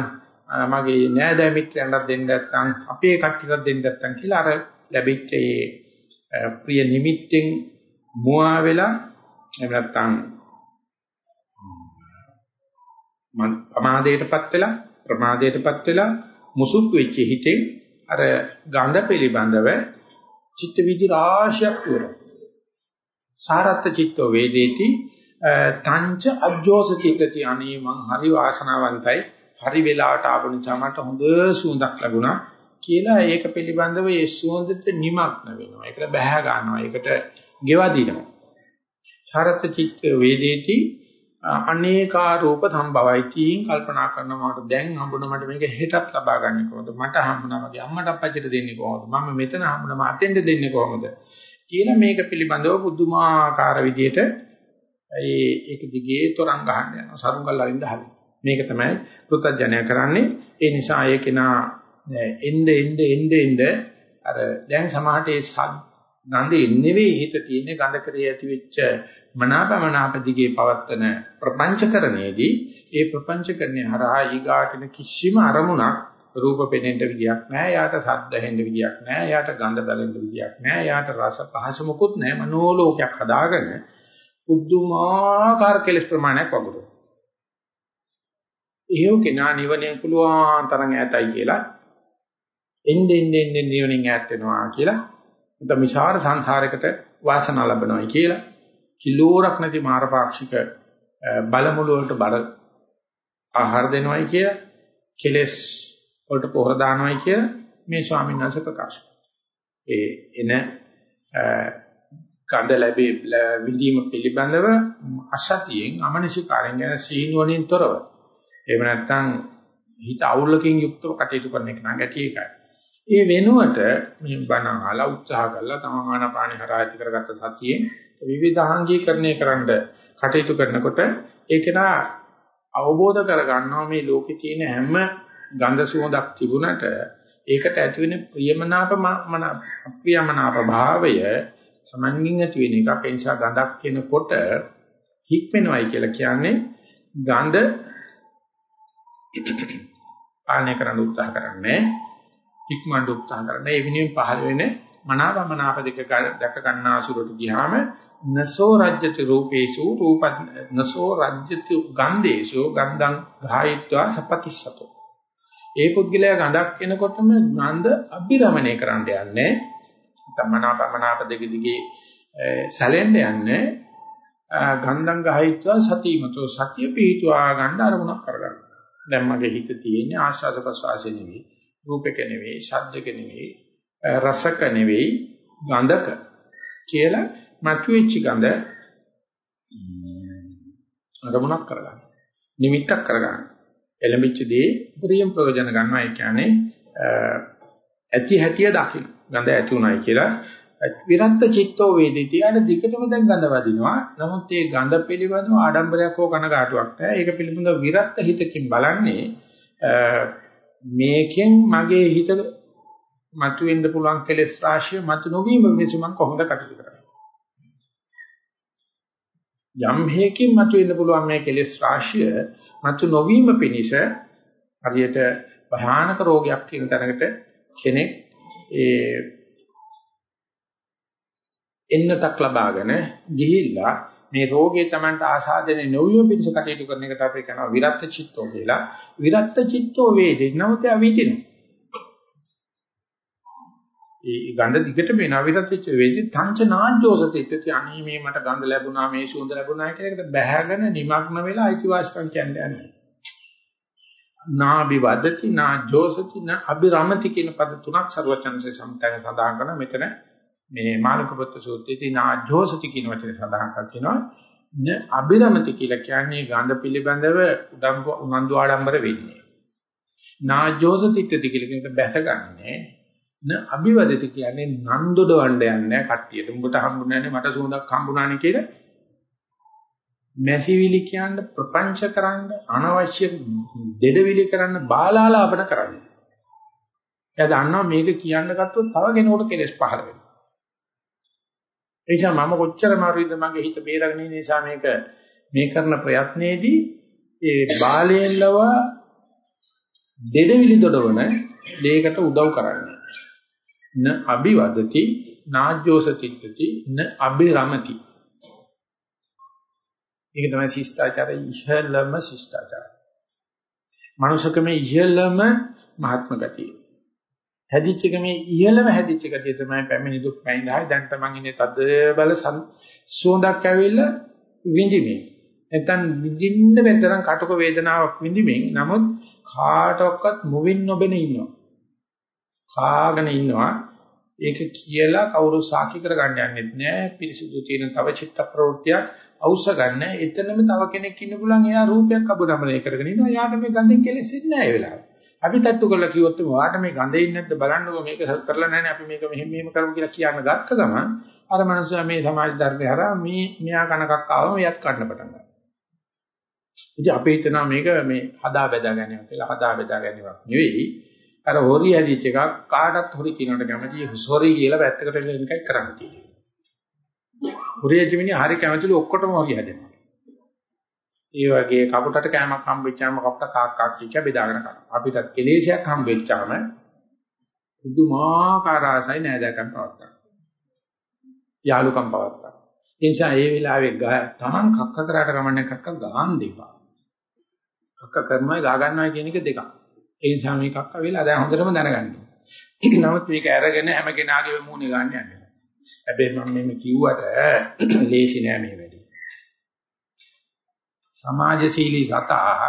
මගේ නෑදෑ මිත්‍රයන්ට දෙන්න නැත්තම් අපේ කට්ටියට දෙන්න නැත්තම් කියලා අර ලැබිච්ච ඒ ප්‍රිය නිමිත්තෙන් මුවා වෙලා එහෙම නැත්තම් මන් ප්‍රමාදයටපත් වෙලා ප්‍රමාදයටපත් වෙලා මුසුක් වෙච්ච හිතෙන් අර ගඳ පිළිබඳව චිත්ත විදි රාශියක් පුරන. සාරත්ත චිත්තෝ වේදේති තංච අජ්ජෝස චිත්තති අනේ මං හරි වාසනාවන්තයි හරි වෙලාවට ආපු නිසා මට හොඳ සුවඳක් ලැබුණා කියලා ඒක පිළිබඳව ඒ සුවඳට නිමග්න වෙනවා. ඒකට බැහැ ගන්නවා. ඒකට ගෙවදිනවා. සාරත්ත චිත්ත වේදේති අනේකා රූප සම්භවයි. තීන් කල්පනා කරනවාට දැන් හම්බුන මට මේක හෙටත් ලබා ගන්න කොහොමද? මට හම්බුනා මගේ අම්මට අප්පච්චිට දෙන්නේ කොහොමද? මම මෙතන හම්බුනම අතෙන්ද දෙන්නේ කොහොමද? කියලා මේක පිළිබඳව පුදුමාකාර විදියට ඒ ඒක දිගේ තොරන් ගහන්න යනවා. සරුංගල් අරින්ද හරි මේක තමයි පෘථජ්ජනය කරන්නේ. ඒ නිසා ඒක නා එnde එnde එnde එnde. අර දැන් සමහරට ඒ ගඳේ නෙවෙයි හිත තියෙන්නේ ගඳ කරේ ඇති වෙච්ච මනාපමනාප දිගේ පවත්තන ප්‍රපංචකරණයේදී ඒ ප්‍රපංචකරණය හරහා ඊගාටන කිසිම අරමුණක් රූප පෙනෙන්න විදියක් නැහැ. යාට ශබ්ද හෙන්න විදියක් නැහැ. යාට ගඳ බලන්න විදියක් නැහැ. යාට රස පහස මොකුත් නැහැ. මනෝලෝකයක් හදාගෙන උද්දුමාකාර කෙලස් ප්‍රමාණයක් වගුරු. එහෙව් කෙනා නිවනෙන් පුළුවන් තරම් ඈතයි කියලා එන්න එන්න එන්න නිවනෙන් ඈත් වෙනවා කියලා නැත්නම් විශාල සංසාරයකට වාසනාව ලැබනවායි කියලා. කිලෝරක් නැති මාරපාක්ෂික බලමුළු වලට බර ආහාර දෙනවයි කිය කෙලස් වලට පොහොර දානවයි කිය මේ ස්වාමීන් වහන්සේ ප්‍රකාශ ඒ එන කඳ ලැබී විදීම පිළිබඳව අසතියෙන් අමනසිකාරයෙන් යන සීනුවණින් තොරව. එහෙම නැත්නම් හිත අවුලකින් යුක්තව කටයුතු කරන එක නම් ගැටි එකයි. ඒ වෙනුවට මේ බණ අහලා උත්සාහ කළා තමන් ආනාපාන හරහා ඇති කරගත්ත සතියේ විවිධාංගීකරණය කරන්න කටයුතු කරනකොට ඒකේනා අවබෝධ කරගන්නවා මේ ලෝකේ තියෙන හැම ගන්ධ සුවඳක් තිබුණට ඒකට ඇති වෙන ප්‍රියමනාප මන අප්‍රියමනාප භාවය සමන්ගින් ඇති වෙන එකක්. ඒ නිසා ගඳක් කියනකොට හික්මෙනවයි කියලා කියන්නේ ගඳ පාලනය කරන්න උත්සාහ කරන්නේ. ඉක්මනට උත්සාහ කරන්නේ ඒ වෙනුවෙන් පහළ වෙන මනාවමනාප දෙක දැක ගන්නාසුරට ගියාම නසෝ රජ්‍යති රූපේසු රූප නසෝ රජ්‍යති ගන්ධේසු ගන්ධං ගායිත්වා සපතිස්සතෝ. ඒ පුද්ගලයා ගඳක් එනකොටම ගඳ අභිරමණය කරන්න යන්නේ. තමනාපමනාප දෙක දිගේ සැලෙන්න යන්නේ. ගන්ධං ගායිත්වා සතිමතෝ සතිය පිහිටුවා ගන්න අරමුණක් කරගන්න. දැන් මගේ හිත තියෙන්නේ ආස්වාද ප්‍රසවාසය නෙවෙයි. රූපක නෙවෙයි ශබ්දක නෙවෙයි රසක නෙවෙයි ගඳක කියලා මතුවෙච්ච ගඳ අරමුණක් කරගන්න. නිමිත්තක් කරගන්න. එළඹිච්ච දේ ප්‍රියම් ප්‍රයෝජන ගන්නවා ඒ කියන්නේ ඇති හැටිය දකින්න. ගඳ ඇති උනායි කියලා විරත්ත චිත්තෝ වේදිතී අර දිගටම දැන් ගඳ වදිනවා. නමුත් ඒ ගඳ පිළිබඳව ආඩම්බරයක් හෝ කනගාටුවක් නැහැ. ඒක පිළිබඳව විරත්ත හිතකින් බලන්නේ මේකෙන් මගේ හිත මතුවෙන්න පුළුවන් කෙලෙස් රාශිය මතු නොවීම වෙනස මම කොහොමද කටයුතු කරන්නේ? යම් හේකින් මතුවෙන්න පුළුවන් මේ කෙලෙස් රාශිය මතු නොවීම පිණිස හරියට භයානක රෝගයක් තියෙන තැනකට කෙනෙක් ඒ එන්නතක් ලබාගෙන ගිහිල්ලා මේ රෝගේ Tamanට ආසාදනය නොවිය පිණිස කටයුතු කරන එකට අපි කියනවා විරත් චිත්තෝ කියලා. විරත් චිත්තෝ වේදේ නමුත් අවිදිනවා. ඒ ගඳ දිගට මේ නවිරත් වෙච්ච වෙදි තංච නාජ්ජෝසතිත්‍ති අනී මේ මට ගඳ ලැබුණා මේ සුවඳ ලැබුණා කියන එකට බැහැගෙන නිමග්න වෙලා අයිතිවාසිකම් කියන්නේ යන්නේ. නාබි වදති නාජ්ජෝසති න අබිරමති කියන පද තුනක් සරුවචනසේ සම්තන සඳහන් කරන මෙතන මේ මානකපුත්ත සූත්‍රයේදී නාජ්ජෝසති කියන වචනේ සඳහන් කරනවා න අබිරමති කියලා කියන්නේ ගඳ පිළිබඳව උඩම්බු උනන්දු ආඩම්බර වෙන්නේ. නාජ්ජෝසතිත්‍ති කියලා කියන බැසගන්නේ න අභිවදති කියන්නේ නන්දොඩවන්න යන්නේ කට්ටියට. උඹට හම්බුනේ නැහැ මට සුවඳක් හම්බුනානේ කියලා. මැසිවිලි කියන්න ප්‍රපංච කරන්න අනවශ්‍ය දෙඩවිලි කරන්න බාලාලාපන කරන්න. එයා දන්නවා මේක කියන්න ගත්තොත් තව කෙනෙකුට කෙලස් පහළ වෙනවා. ඒ නිසා මම කොච්චර මාරුයිද මගේ හිත බේරගෙන ඉන්න නිසා මේක මේ කරන ප්‍රයත්නයේදී ඒ බාලයෙන්ලව දෙඩවිලි දොඩවන දෙයකට උදව් කරන්නේ. න අභිවදති නාජ්ජෝසතිත්‍ති න අභිරමති ඒක තමයි ශිෂ්ටාචාරයේ ඉහළම ශිෂ්ටාචාරය. මනුෂකමේ ඉහළම මහත්ම ගතිය. හැදිච්ච කමේ ඉහළම හැදිච්ච ගතිය තමයි පැමිණි දුක් පැමිණහයි දැන් තමන් ඉන්නේ තද බල සුවඳක් ඇවිල්ලා විඳින්නේ. නැත්නම් විඳින්න බැරි තරම් කටුක වේදනාවක් විඳිමින් නමුත් කාටවත් මුවින් නොබෙන ඉන්නවා. කාගෙන ඉන්නවා. ඒක කියලා කවුරු සාකි කරගන්න යන්නෙත් නෑ. පිරිසුදු තියෙන තව චිත්ත ප්‍රවෘත්තියක් අවශ්‍ය ගන්න. එතනම තව කෙනෙක් ඉන්න පුළුවන් එයා රූපයක් අබුනමලේ කරගෙන ඉන්නවා. යාට මේ ගඳෙන් කෙලෙසෙන්නේ නෑ ඒ වෙලාවට. අපි තට්ටු කරලා කිව්වොත් වාට මේ ගඳේ ඉන්නේ නැද්ද බලන්නකෝ මේක කරලා නැහැනේ අපි මේක මෙහෙම මෙහෙම කරමු කියලා කියන්න ගත්ත ගමන් අර මනුස්සයා මේ සමාජ ධර්මය හරහා මේ මෙයා කනකක් ආවම එයත් කන්න පටන් ගන්නවා. ඉතින් අපි හිතනවා මේක මේ හදා බෙදා ගැනීම කියලා හදා බෙදා ගැනීමක් නෙවෙයි. අර හොරි හැදිච්ච එකක් කාටත් හොරි කියනකට කැමති හොරි කියලා පැත්තකට වෙන එකයි කරන්න තියෙන්නේ. හොරි ඇජිමිනි හරි කැමතිලු ඔක්කොටම හොරි හැදෙනවා. ඒ වගේ කපුටට කෑමක් හම්බෙච්චාම කපුට කාක් කාක් කිය බෙදාගෙන කරනවා. අපිට කෙලේශයක් හම්බෙච්චාම පුදුමාකාර ආසයි නෑදෑකම් පවත්තා. යාලුකම් පවත්තා. ඒ නිසා ඒ වෙලාවේ තමන් කක්ක කරාට කමන්නේ කක්ක ගහන් දෙපා. කක්ක කරනවා ගා ගන්නවා කියන එක දෙකක්. ඒ නිසා මේකක් අවිලා දැන් හොඳටම දැනගන්න. නමුත් මේක අරගෙන හැම කෙනාගේම මූණේ ගන්න යන්නේ. හැබැයි මම මේ කිව්වට ලේසි නෑ මේ වැඩේ. සමාජශීලී සතා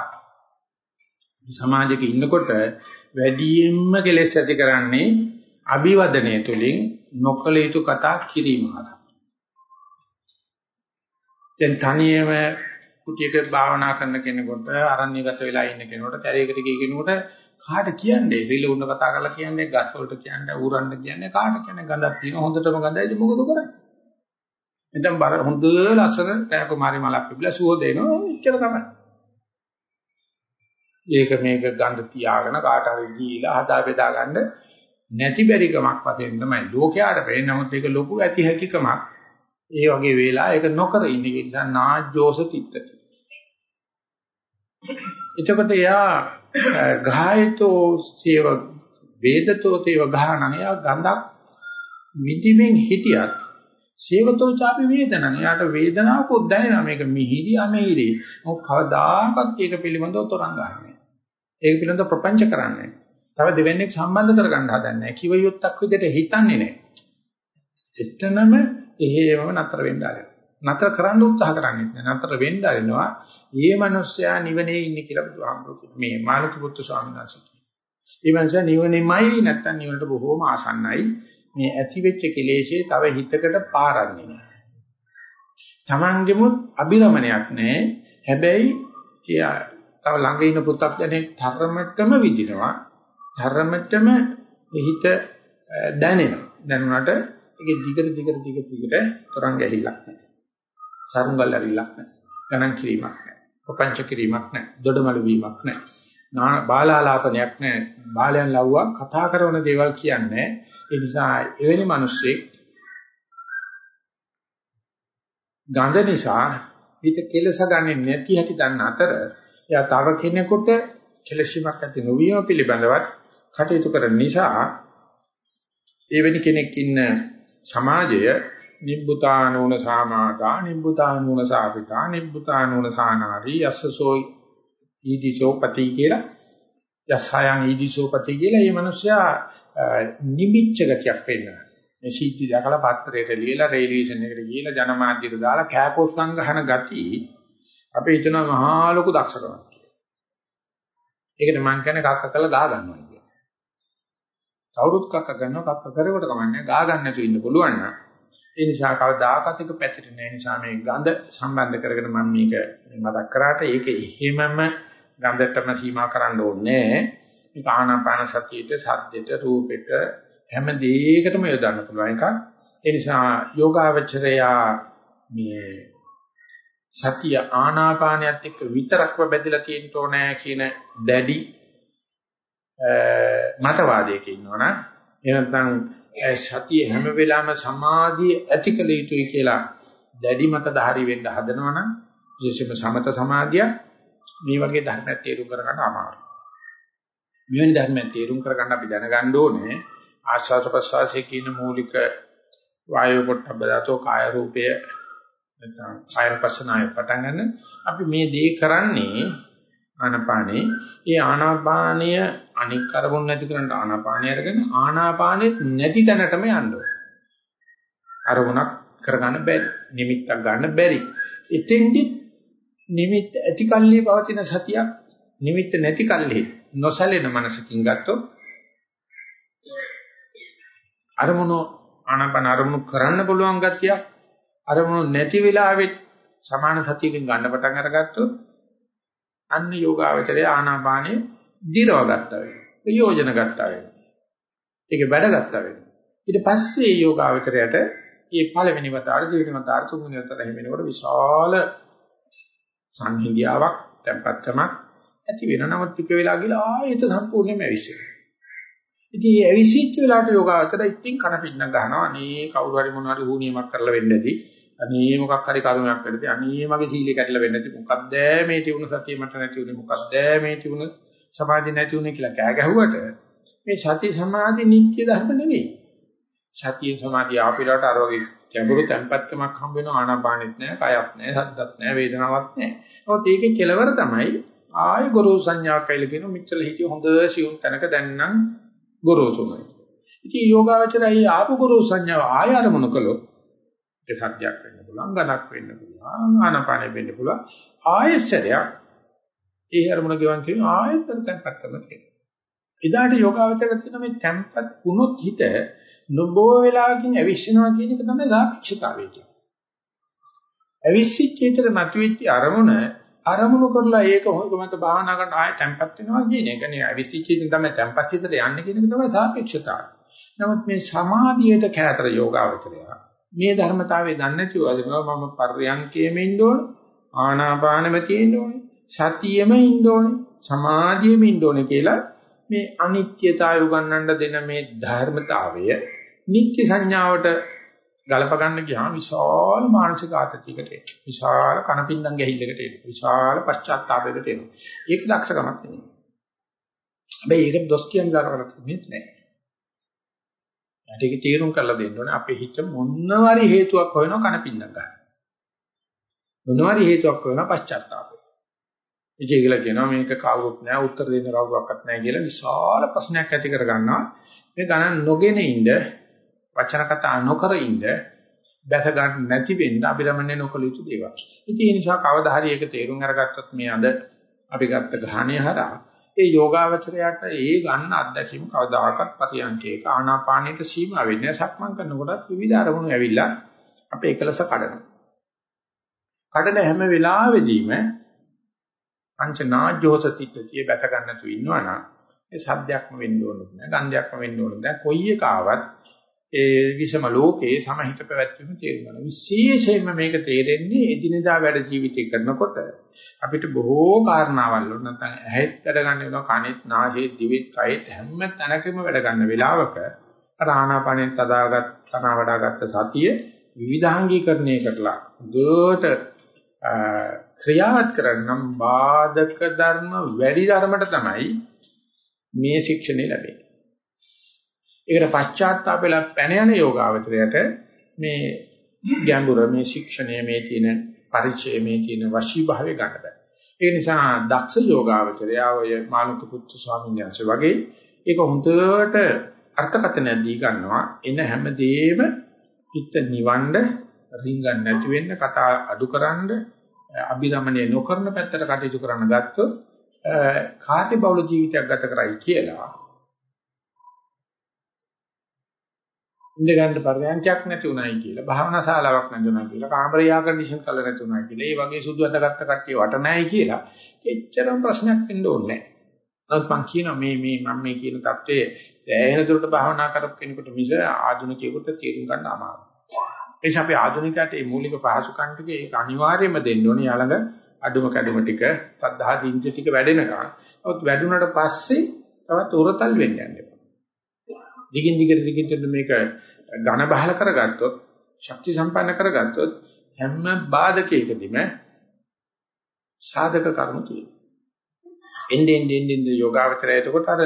සමාජයක ඉන්නකොට වැඩියෙන්ම කෙලෙස් ඇති කරන්නේ අභිවදනය තුලින් නොකල යුතු කතා කිරීම හරහා. දැන් තනියම කුටියක භාවනා කරන කෙනෙකුට අරණ්‍යගත වෙලා ඉන්න කෙනෙකුට තරයකට ගිය කෙනෙකුට කාට කියන්නේ? රිලුන්න කතා කරලා කියන්නේ ගස් වලට කියන්නේ ඌරන්න කියන්නේ කාට කියන්නේ? ගඳක් තියෙන හොඳටම ගඳයි මොකද කරන්නේ? එතෙන් බර හොඳ ලස්සන කෑකුමාරි මලක් පිබිලා සුව දෙනවා. ඉච්චර තමයි. ඒක මේක ගඳ තියාගෙන කාට හරි දීලා හදා බෙදා ගන්න නැති බැරිකමක් වශයෙන් තමයි. ලෝකයට වෙන්නේ නමුත් ඒක ලොකු ඇති හැකියකමක් ඒ වගේ වෙලා ඒක නොකර ඉන්න නිසා නාජ්ජෝස තිත්තට එතකොට එයා ගායතෝ සේව වේදතෝ තේව ගහන. එයා ගඳක් විදිමින් හිටියත් සේවතෝ ചാපි වේදනන. එයාට වේදනාවකුත් දැනෙනවා මේක මිහිරි අමිහිරි. මොකද කවදාකවත් ඒක පිළිබඳව තරංග ගන්නෑ. ඒක පිළිබඳව ප්‍රපංච කරන්නේ තව දෙවන්නේක් සම්බන්ධ කරගන්න හදන්නේ නැහැ. කිව යුත්තක් විදිහට හිතන්නේ නැහැ. එතනම එහෙමම නතර වෙන්න ආරෙනවා. නතර කරන්න උත්සාහ කරන්නේ නැහැ. නතර වෙන්න ආරෙනවා. මේ මිනිස්සයා නිවනේ ඉන්නේ කියලා බුදුහාමුදුරුවෝ මේ මානක පුත්තු ස්වාමීන් වහන්සේ කියනවා. මේ මිනිස්සයා නිවනේමයි නැත්තම් නිවනට බොහෝම ආසන්නයි. මේ ඇති වෙච්ච කෙලෙෂේ තව හිතකට පාරන්නේ නැහැ. Tamangemuත් අබිරමණයක් නැහැ. හැබැයි එයා තව ළඟ ඉන්න පුතක් දැනේ ධර්මතම විදිනවා. ධර්මතම හිත දැනෙනවා. දැනුණාට ඒකේ දිගට දිගට දිගට දිගට තරංග ඇහිලක් නැහැ. සරුංගල් ඇවිලක් නැහැ. ගණන් කිරීමක් නැහැ. ප්‍රපංච කිරීමක් නැහැ. දොඩමළු වීමක් නැහැ. බාලාලාපනයක් නැහැ. බාලයන් ලව්වා කතා කරන දේවල් කියන්නේ. ඒ නිසා එවැනි මිනිස්සෙක් ගඳ නිසා හිත කෙලස ගන්නේ නැති හැටි දන්න අතර එයා තව කෙනෙකුට කෙලසීමක් ඇති නොවීම පිළිබඳවත් කටයුතු කරන නිසා එවැනි කෙනෙක් ඉන්න සමාජය නිබ්බුතානෝන සාමාදා නිබ්බුතානෝන සාපිතා නිබ්බුතානෝන සානාරි යස්සසෝ ඊදිසෝපති කියලා යසයන් ඊදිසෝපති කියලා මේ මිනිස්සයා නිමිච්ච ගතියක් වෙන්නවා මේ සීටි දැකලා පත්‍රයට ලියලා රේඩියේෂන් එකට ගිහලා ජනමාධ්‍යට දාලා කෑපොත් සංගහන ගති අපි හිතනවා මහා ලොකු දක්ෂකමක් කියලා. ඒකට මං කියන්නේ කක්ක කළා ගා ගන්නවා කියන්නේ. කවුරුත් කක්ක ගන්නවා කක්ක කරේකට කමන්නේ ගා ගන්න නැතුව ඉන්න පුළුවන් නම් ඒ නිසා කවදාකවත් එක පැතිරෙන්නේ නිසා මේ ගඳ සම්බන්ධ කරගෙන මම මේක මතක් කරාට ඒක එහෙමම ගඳටම සීමා කරන්න ඕනේ මේක ආනාපාන සතියේට සද්දෙට රූපෙට හැම දෙයකටම යොදන්න පුළුවන් එකක් ඒ නිසා යෝගාවචරයා මේ සතිය ආනාපානයත් එක්ක විතරක්ව බැඳලා තියෙන්න ඕනේ කියන දැඩි මතවාදයක ඉන්නවනම් එහෙම නැත්නම් සතිය හැම වෙලාවෙම සමාධිය ඇති කළ යුතුයි කියලා දැඩි මතධාරී වෙන්න හදනවනම් විශේෂයෙන්ම සමත සමාධිය මේ වගේ ධර්මයක් තේරුම් කරගන්න අමාරුයි. මෙවැනි ධර්මයක් තේරුම් කරගන්න අපි දැනගන්න ඕනේ ආශ්වාස ප්‍රශ්වාසයේ කියන මූලික වායු පොට්ටබ්බ ධාතෝ කාය රූපය නැත්නම් කාය පස්සනාය පටන් ගන්න අපි මේ දේ කරන්නේ ආනාපානේ ඒ ආනාපානය අනික් කරමුන් නැති කරන්න ආනාපානය අරගෙන ආනාපානෙත් නැති තැනටම යන්න ඕන. අරමුණක් කරගන්න බැරි, නිමිත්තක් ගන්න බැරි. එතෙන්දි නිමිත්ත ඇති කල්ලි පවතින සතියක් නිමිත්ත නැති කල්ලි නොසැලෙන මනසකින් ගත්තොත් අරමුණ ආනාපාන අරමුණු කරන්න පුළුවන් ගතියක් අරමුණු නැති වෙලාවෙත් සමාන සතියකින් ගන්න පටන් අරගත්තොත් අන්න යෝගාවචරය ආනාපානෙ දිරව ගත්තා වෙනවා. ප්‍රයෝජන ගත්තා වෙනවා. ඒකේ වැඩ ගත්තා වෙනවා. ඊට පස්සේ යෝගාවචරයට මේ පළවෙනි වතාවට දෙවෙනි වතාවට තුන්වෙනි වතාවට එහෙම වෙනකොට විශාල සංහිඳියාවක්, tempatකමක් ඇති වෙන නමුත් ටික වෙලා ගිහලා ආයෙත් සම්පූර්ණයෙන්ම ඇවිස්සෙනවා. ඉතින් මේ ඇවිසිච්ච වෙලාවට යෝගාවචර ඉතින් කන පින්න ගන්නවා. අනේ කවුරු හරි මොනවා හරි වුණියමක් කරලා වෙන්න ඇති. අනේ මොකක් හරි කරුණක් වෙන්නදී අනේ මගේ සීලය කැඩලා වෙන්න ඇති. මොකක්ද මේ තියුණු සතිය මට නැති උනේ මොකක්ද මේ තියුණු සමාධිය නැති උනේ කියලා කෑ ගැහුවට මේ සති සමාධි නිත්‍ය ධර්ම නෙවෙයි. සතිය සමාධිය ආපිරට අර වගේ ගැඹුරු tempatකමක් හම්බ වෙනවා ආනාපානෙත් නැහැ, කයක් නැහැ, සද්දත් නැහැ, වේදනාවක් නැහැ. නමුත් ඒකේ කෙලවර තමයි ආය ගුරු සංඥාවක් කියලා කියන මිච්ඡල හිතිය හොඳ සියුම් තැනක දැන් නම් ගොරෝසුමයි. ඉතින් යෝගාවචරය ආපු ගුරු සංඥාව ආය අරමුණු කළොත් ඒ සත්‍යයක් වෙන්න පුළුවන්, ගණක් වෙන්න පුළුවන්, ආනාපානෙ වෙන්න පුළුවන්. ආයශ්චර්යයක් ඒ අරමුණ ගෙවන් කියන ආයතන තැන්පත් කරන කෙනෙක්. එදාට යෝගාවචරයට තියෙන මේ තැන්පත් වුණොත් හිත නොබෝ වෙලාවකින් ඇවිස්සෙනවා කියන එක තමයි සාපේක්ෂතාවය කියන්නේ. ඇවිස්සිච්ච හිතට මතුවෙච්ච අරමුණ අරමුණු කරලා ඒක හොයකමත භාවනා කරන ආය තැම්පත් වෙනවා කියන එක නේ අවිසිච්ච හිතින් තමයි තැම්පත් හිතට යන්නේ කියන එක තමයි සාපේක්ෂතාවය. නමුත් මේ සමාධියට කැතර යෝගාවචරය මේ ධර්මතාවය දන්නේ නැතිව අදිනවා මම පර්යංකයේම ඉන්න ඕන ආනාපානෙම තියෙන්න ඕනේ සතියෙම ඉන්න ඕනේ සමාධියෙම ඉන්න ඕනේ කියලා මේ අනිත්‍යතාවය උගන්වන්න දෙන මේ ධර්මතාවය නිත්‍ය සංඥාවට ගලප ගන්න ගියාම විශාල මානසික ආතතියකට එනවා. විශාල කනපින්දම් ගැහිල්ලකට එනවා. විශාල පශ්චාත්තාපයකට එනවා. ඒක දක්ෂකමක් නෙමෙයි. හැබැයි ඒක දොස් කියන දරවලක් නෙමෙයි නෑ. ඒක තීරුම් කරලා දෙන්න ඕනේ අපේ හිත මොනවාරි හේතුවක් හොයනවා කනපින්දම් ගන්න. මොනවාරි හේතුවක් හොයනවා පශ්චාත්තාපය. ඉතින් ඒගොල්ලෝ කියනවා මේක කවුරුත් නෑ උත්තර දෙන්න කවුරක්වත් නෑ කියලා විශාල ප්‍රශ්නයක් ඇති කර ගන්නවා. මේ ගණන් නොගෙන ඉන්න වචන කතා නොකර ඉන්න බැස ගන්න නැති වෙන්න අභිරමණය නොකළ යුතු දේවල්. ඉතින් ඒ නිසා කවදා හරි ඒක තේරුම් අරගත්තොත් මේ අද අපි ගත්ත ග්‍රහණය හරහා ඒ යෝගාවචරයට ඒ ගන්න අත්දැකීම කවදාකවත් පරියන්කේක ආනාපානයට සීමා වෙන්නේ සක්මන් කරනකොටත් විවිධ අරමුණු ඇවිල්ලා අපේ එකලස කඩනවා. කඩන හැම වෙලාවෙදීම පංචනාජ්ජෝස තිට්ඨිය බැස ගන්න තු ඉන්නවනම් ඒ සද්දයක්ම වෙන්න ඕනෙත් නෑ ගන්ධයක්ම වෙන්න ඕනෙත් නෑ කොයි එක ආවත් ඒ විසම ලෝකේ සමහිත පැවැත්වීම තේරුම් ගන්න. විශේෂයෙන්ම මේක තේරෙන්නේ එදිනෙදා වැඩ ජීවිතය කරනකොට අපිට බොහෝ කාරණාවල් වල නැත්නම් ඇහෙත් වැඩ ගන්න වෙනවා කනෙත් නාසයෙත් දිවෙත් කයෙත් හැම තැනකම වැඩ ගන්න වෙලාවක අර ආනාපානෙන් තදාගත් තන වඩාගත් සතිය විවිධාංගීකරණය කරලා දුවට ක්‍රියාවත් කරනම් බාධක ධර්ම වැඩි ධර්මයට තමයි මේ ශික්ෂණය ලැබෙන්නේ. ඒකට පශ්චාත්තාපෙලා පැන යන යෝගාවචරයට මේ ගැඹුර මේ ශික්ෂණය මේ තියෙන පරිචය මේ තියෙන වශී භාවය ගන්න බෑ. ඒ නිසා දක්ෂ යෝගාවචරය ඔය මානුක පුත්තු ස්වාමීන් වහන්සේ වගේ ඒක හොඳට අර්ථකථනය දී ගන්නවා. එන හැමදේම හිත නිවන්න රින්ගන් නැති වෙන්න කතා අඩුකරනද අභිරමණය නොකරන පැත්තට කටයුතු කරන්න ගත්තොත් කාර්ය බහුල ජීවිතයක් ගත කරයි කියලා ඉඳ ගන්න පරියන්ඛයක් නැති උනායි කියලා භාවනා ශාලාවක් නැතුණා කියලා කාමරය ආකර්ෂණ කළ නැති උනායි කියලා ඒ වගේ සුදු අඳගත්ත කට්ටිය වට නැහැ කියලා එච්චරම ප්‍රශ්නයක් වෙන්න ඕනේ නැහැ. මම කියනවා මේ මේ මම මේ කියන தත්ත්වයේ දැහැහෙන දුරට භාවනා කරපු කෙනෙකුට මිස ආධුනිකයෙකුට තේරුම් ගන්න අමාරුයි. ඒ නිසා අපි ආධුනිකයට මේ මූලික පහසුකම් ටික ඒක අනිවාර්යයෙන්ම දෙන්න ඕනේ. යාළඟ අඩුම කැඩුම ටික, සද්ධා දින්ජ ටික වැඩෙනකන්. ඔත් වැඩුණාට පස්සේ තවත් උරතල් වෙන්න යන්න එපා. දිගින් දිගට දිගින් මේක ඝන බහල කරගත්තොත්, ශක්ති සම්පන්න කරගත්තොත් හැම බාධකයකදීම සාධක කරුණු තියෙනවා. එන්නේ එන්නේ එන්නේ යෝගාවචරය එතකොට අර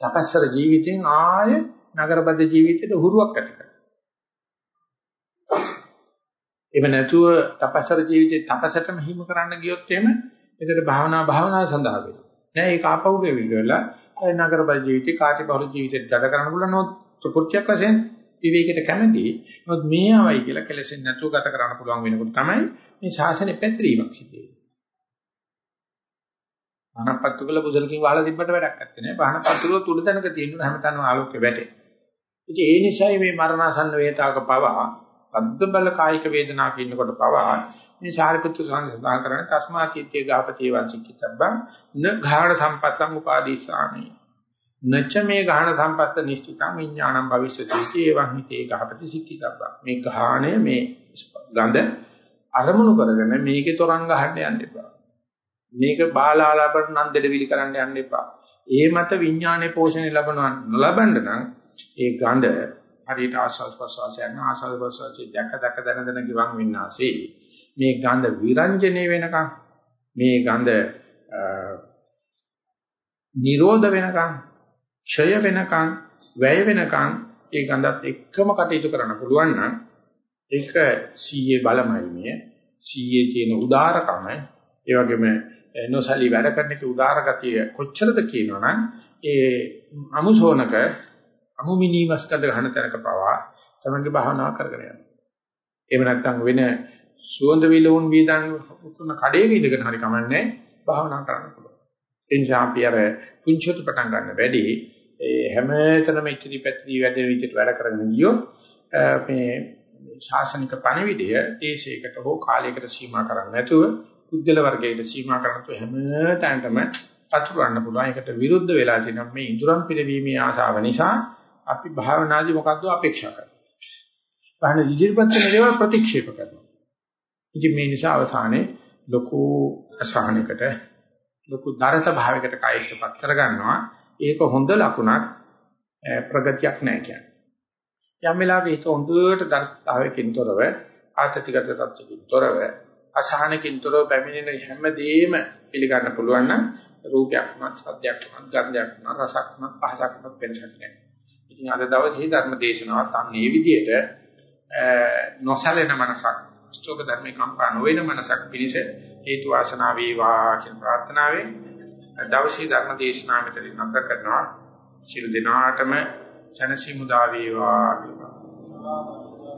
තපස්සර ජීවිතෙන් ආය නගරබද ජීවිතයට හුරුවක් ඇති කරනවා. එහෙම නැතුව තපස්සර ජීවිතේ තපසටම හිමු කරන්න ගියොත් එහෙම ඒකට භාවනා භාවනාව සඳහා වෙනවා. නෑ ඒක ආපහු ගෙවිලා නගරබද ජීවිතේ කාටි බහුල ජීවිතේ ගත කරන්න පුළුවන් නෝ ප්‍රකෘතියක් වශයෙන් විවේකයට කැමති. නමුත් මේ ආවයි කියලා කෙලෙසෙන් නැතුව ගත කරන්න පුළුවන් වෙනකොට තමයි මේ ශාසනය පැතිරීමක් සිද්ධ වෙන්නේ. බහනපත්තු කළ බුසලකින් වහලා තිබ්බට වැඩක් නැත්තේ නේ. බහනපත්තු වල තුඩ තැනක තියෙන හැමතැනම ආලෝකය වැටේ. ඉතින් ඒ නිසායි මේ මරණාසන්න වේතාවක පවා අද්ද බල කායික වේදනාවක ඉන්නකොට පවා මේ සාරිපුත්‍ර සඳහන් කරන්නේ තස්මාචිත්තේ ගාපතේ වංශිකිතබ්බං න ඝාණ සම්පත්තං උපාදීසාමි නච මේ ඝාණ සම්පත්ත නිශ්චිතං විඥානං භවිෂ්‍යති ඒවං හිතේ ගාපති සික්කිතබ්බං. මේ ඝාණය මේ ගඳ අරමුණු කරගෙන මේකේ තරංග ගහන්න යන්න එපා. මේක බාලාලාපට නන්දෙඩ විලි කරන්න යන්න එපා. ඒ මත විඥානයේ පෝෂණය ලැබනවා නොලබන්න නම් ඒ ගඳ හරියට ආස්වාද ප්‍රසවාසය යන ආස්වාද ප්‍රසවාසය දැක දැක දන දන ගිවන් වින්නාසේ මේ ගඳ විරංජනේ වෙනකන් මේ ගඳ නිරෝධ වෙනකන් ක්ෂය වෙනකන් වැය වෙනකන් ඒ ගඳත් එක්කම කටයුතු කරන්න පුළුවන් නම් ඒක සීයේ බලමයිමේ සීයේ තියෙන උදාරකම ඒ වගේම නොසලී වැඩ කරන එක උදාර ගතිය කොච්චරද කියනවනම් ඒ අමුසෝනක අමුමිනීවස්කද ගන්න තැනක පවා තමන්ගේ භාවනාව කරගෙන යනවා. එහෙම නැත්නම් වෙන සුවඳ විලවුන් වීදන් කරන කඩේක ඉඳගෙන හරි කමන්නේ භාවනා කරන්න පුළුවන්. ඒ නිසා අපි අර පුංචිට පටන් ගන්න වැඩි ඒ හැමතැනම ඉතිරි පැතිරි වැඩ විදිහට වැඩ කරගෙන ගියොත් මේ ශාසනික පණිවිඩය දේශයකට හෝ කාලයකට සීමා කරන්නේ නැතුව උද්දල වර්ගයකට සීමා කරනතු හැම තැනටම අතුරන්න පුළුවන්. ඒකට විරුද්ධ වෙලා තියෙන මේ ඉඳුරම් පිරවීමේ ආශාව නිසා අපි භාවනාදී මොකද්ද අපේක්ෂා කරන්නේ. භාවනා ඉදිරිපත් කරන දේවල් ප්‍රතික්ෂේප කරනවා. ඉතින් මේ නිසා අවසානයේ ලොකු අසහනයකට ලොකු දරත භාවයකට කායයටපත් කරගන්නවා. ඒක හොඳ ලකුණක් ප්‍රගතියක් නෑ කියන්නේ. යම් වෙලාවක හිත හොඳට දර්ශාවකින් තොරව ආතතිගත තත්ත්වකින් තොරව අසහනකින් තොරව පැමිණෙන හැමදේම පිළිගන්න පුළුවන් නම් රූපයක් මත් සද්දයක් මත් ගන්ධයක් මත් රසක් මත් පහසක් මත් වෙනසක් නැහැ. ඉතින් අද දවසේ ධර්ම දේශනාවත් අන්න මේ විදිහට නොසලෙන මනසක් ශ්‍රෝක ධර්මේ කම්පා නොවන මනසක් පිණිස හේතු වාසනා වේවා කියන ප්‍රාර්ථනාවෙන් දවසේ ධර්ම දේශනාව මෙතනින් නැවත කරනවා. ශිරු දිනාටම සනසි මුදා වේවා කියලා.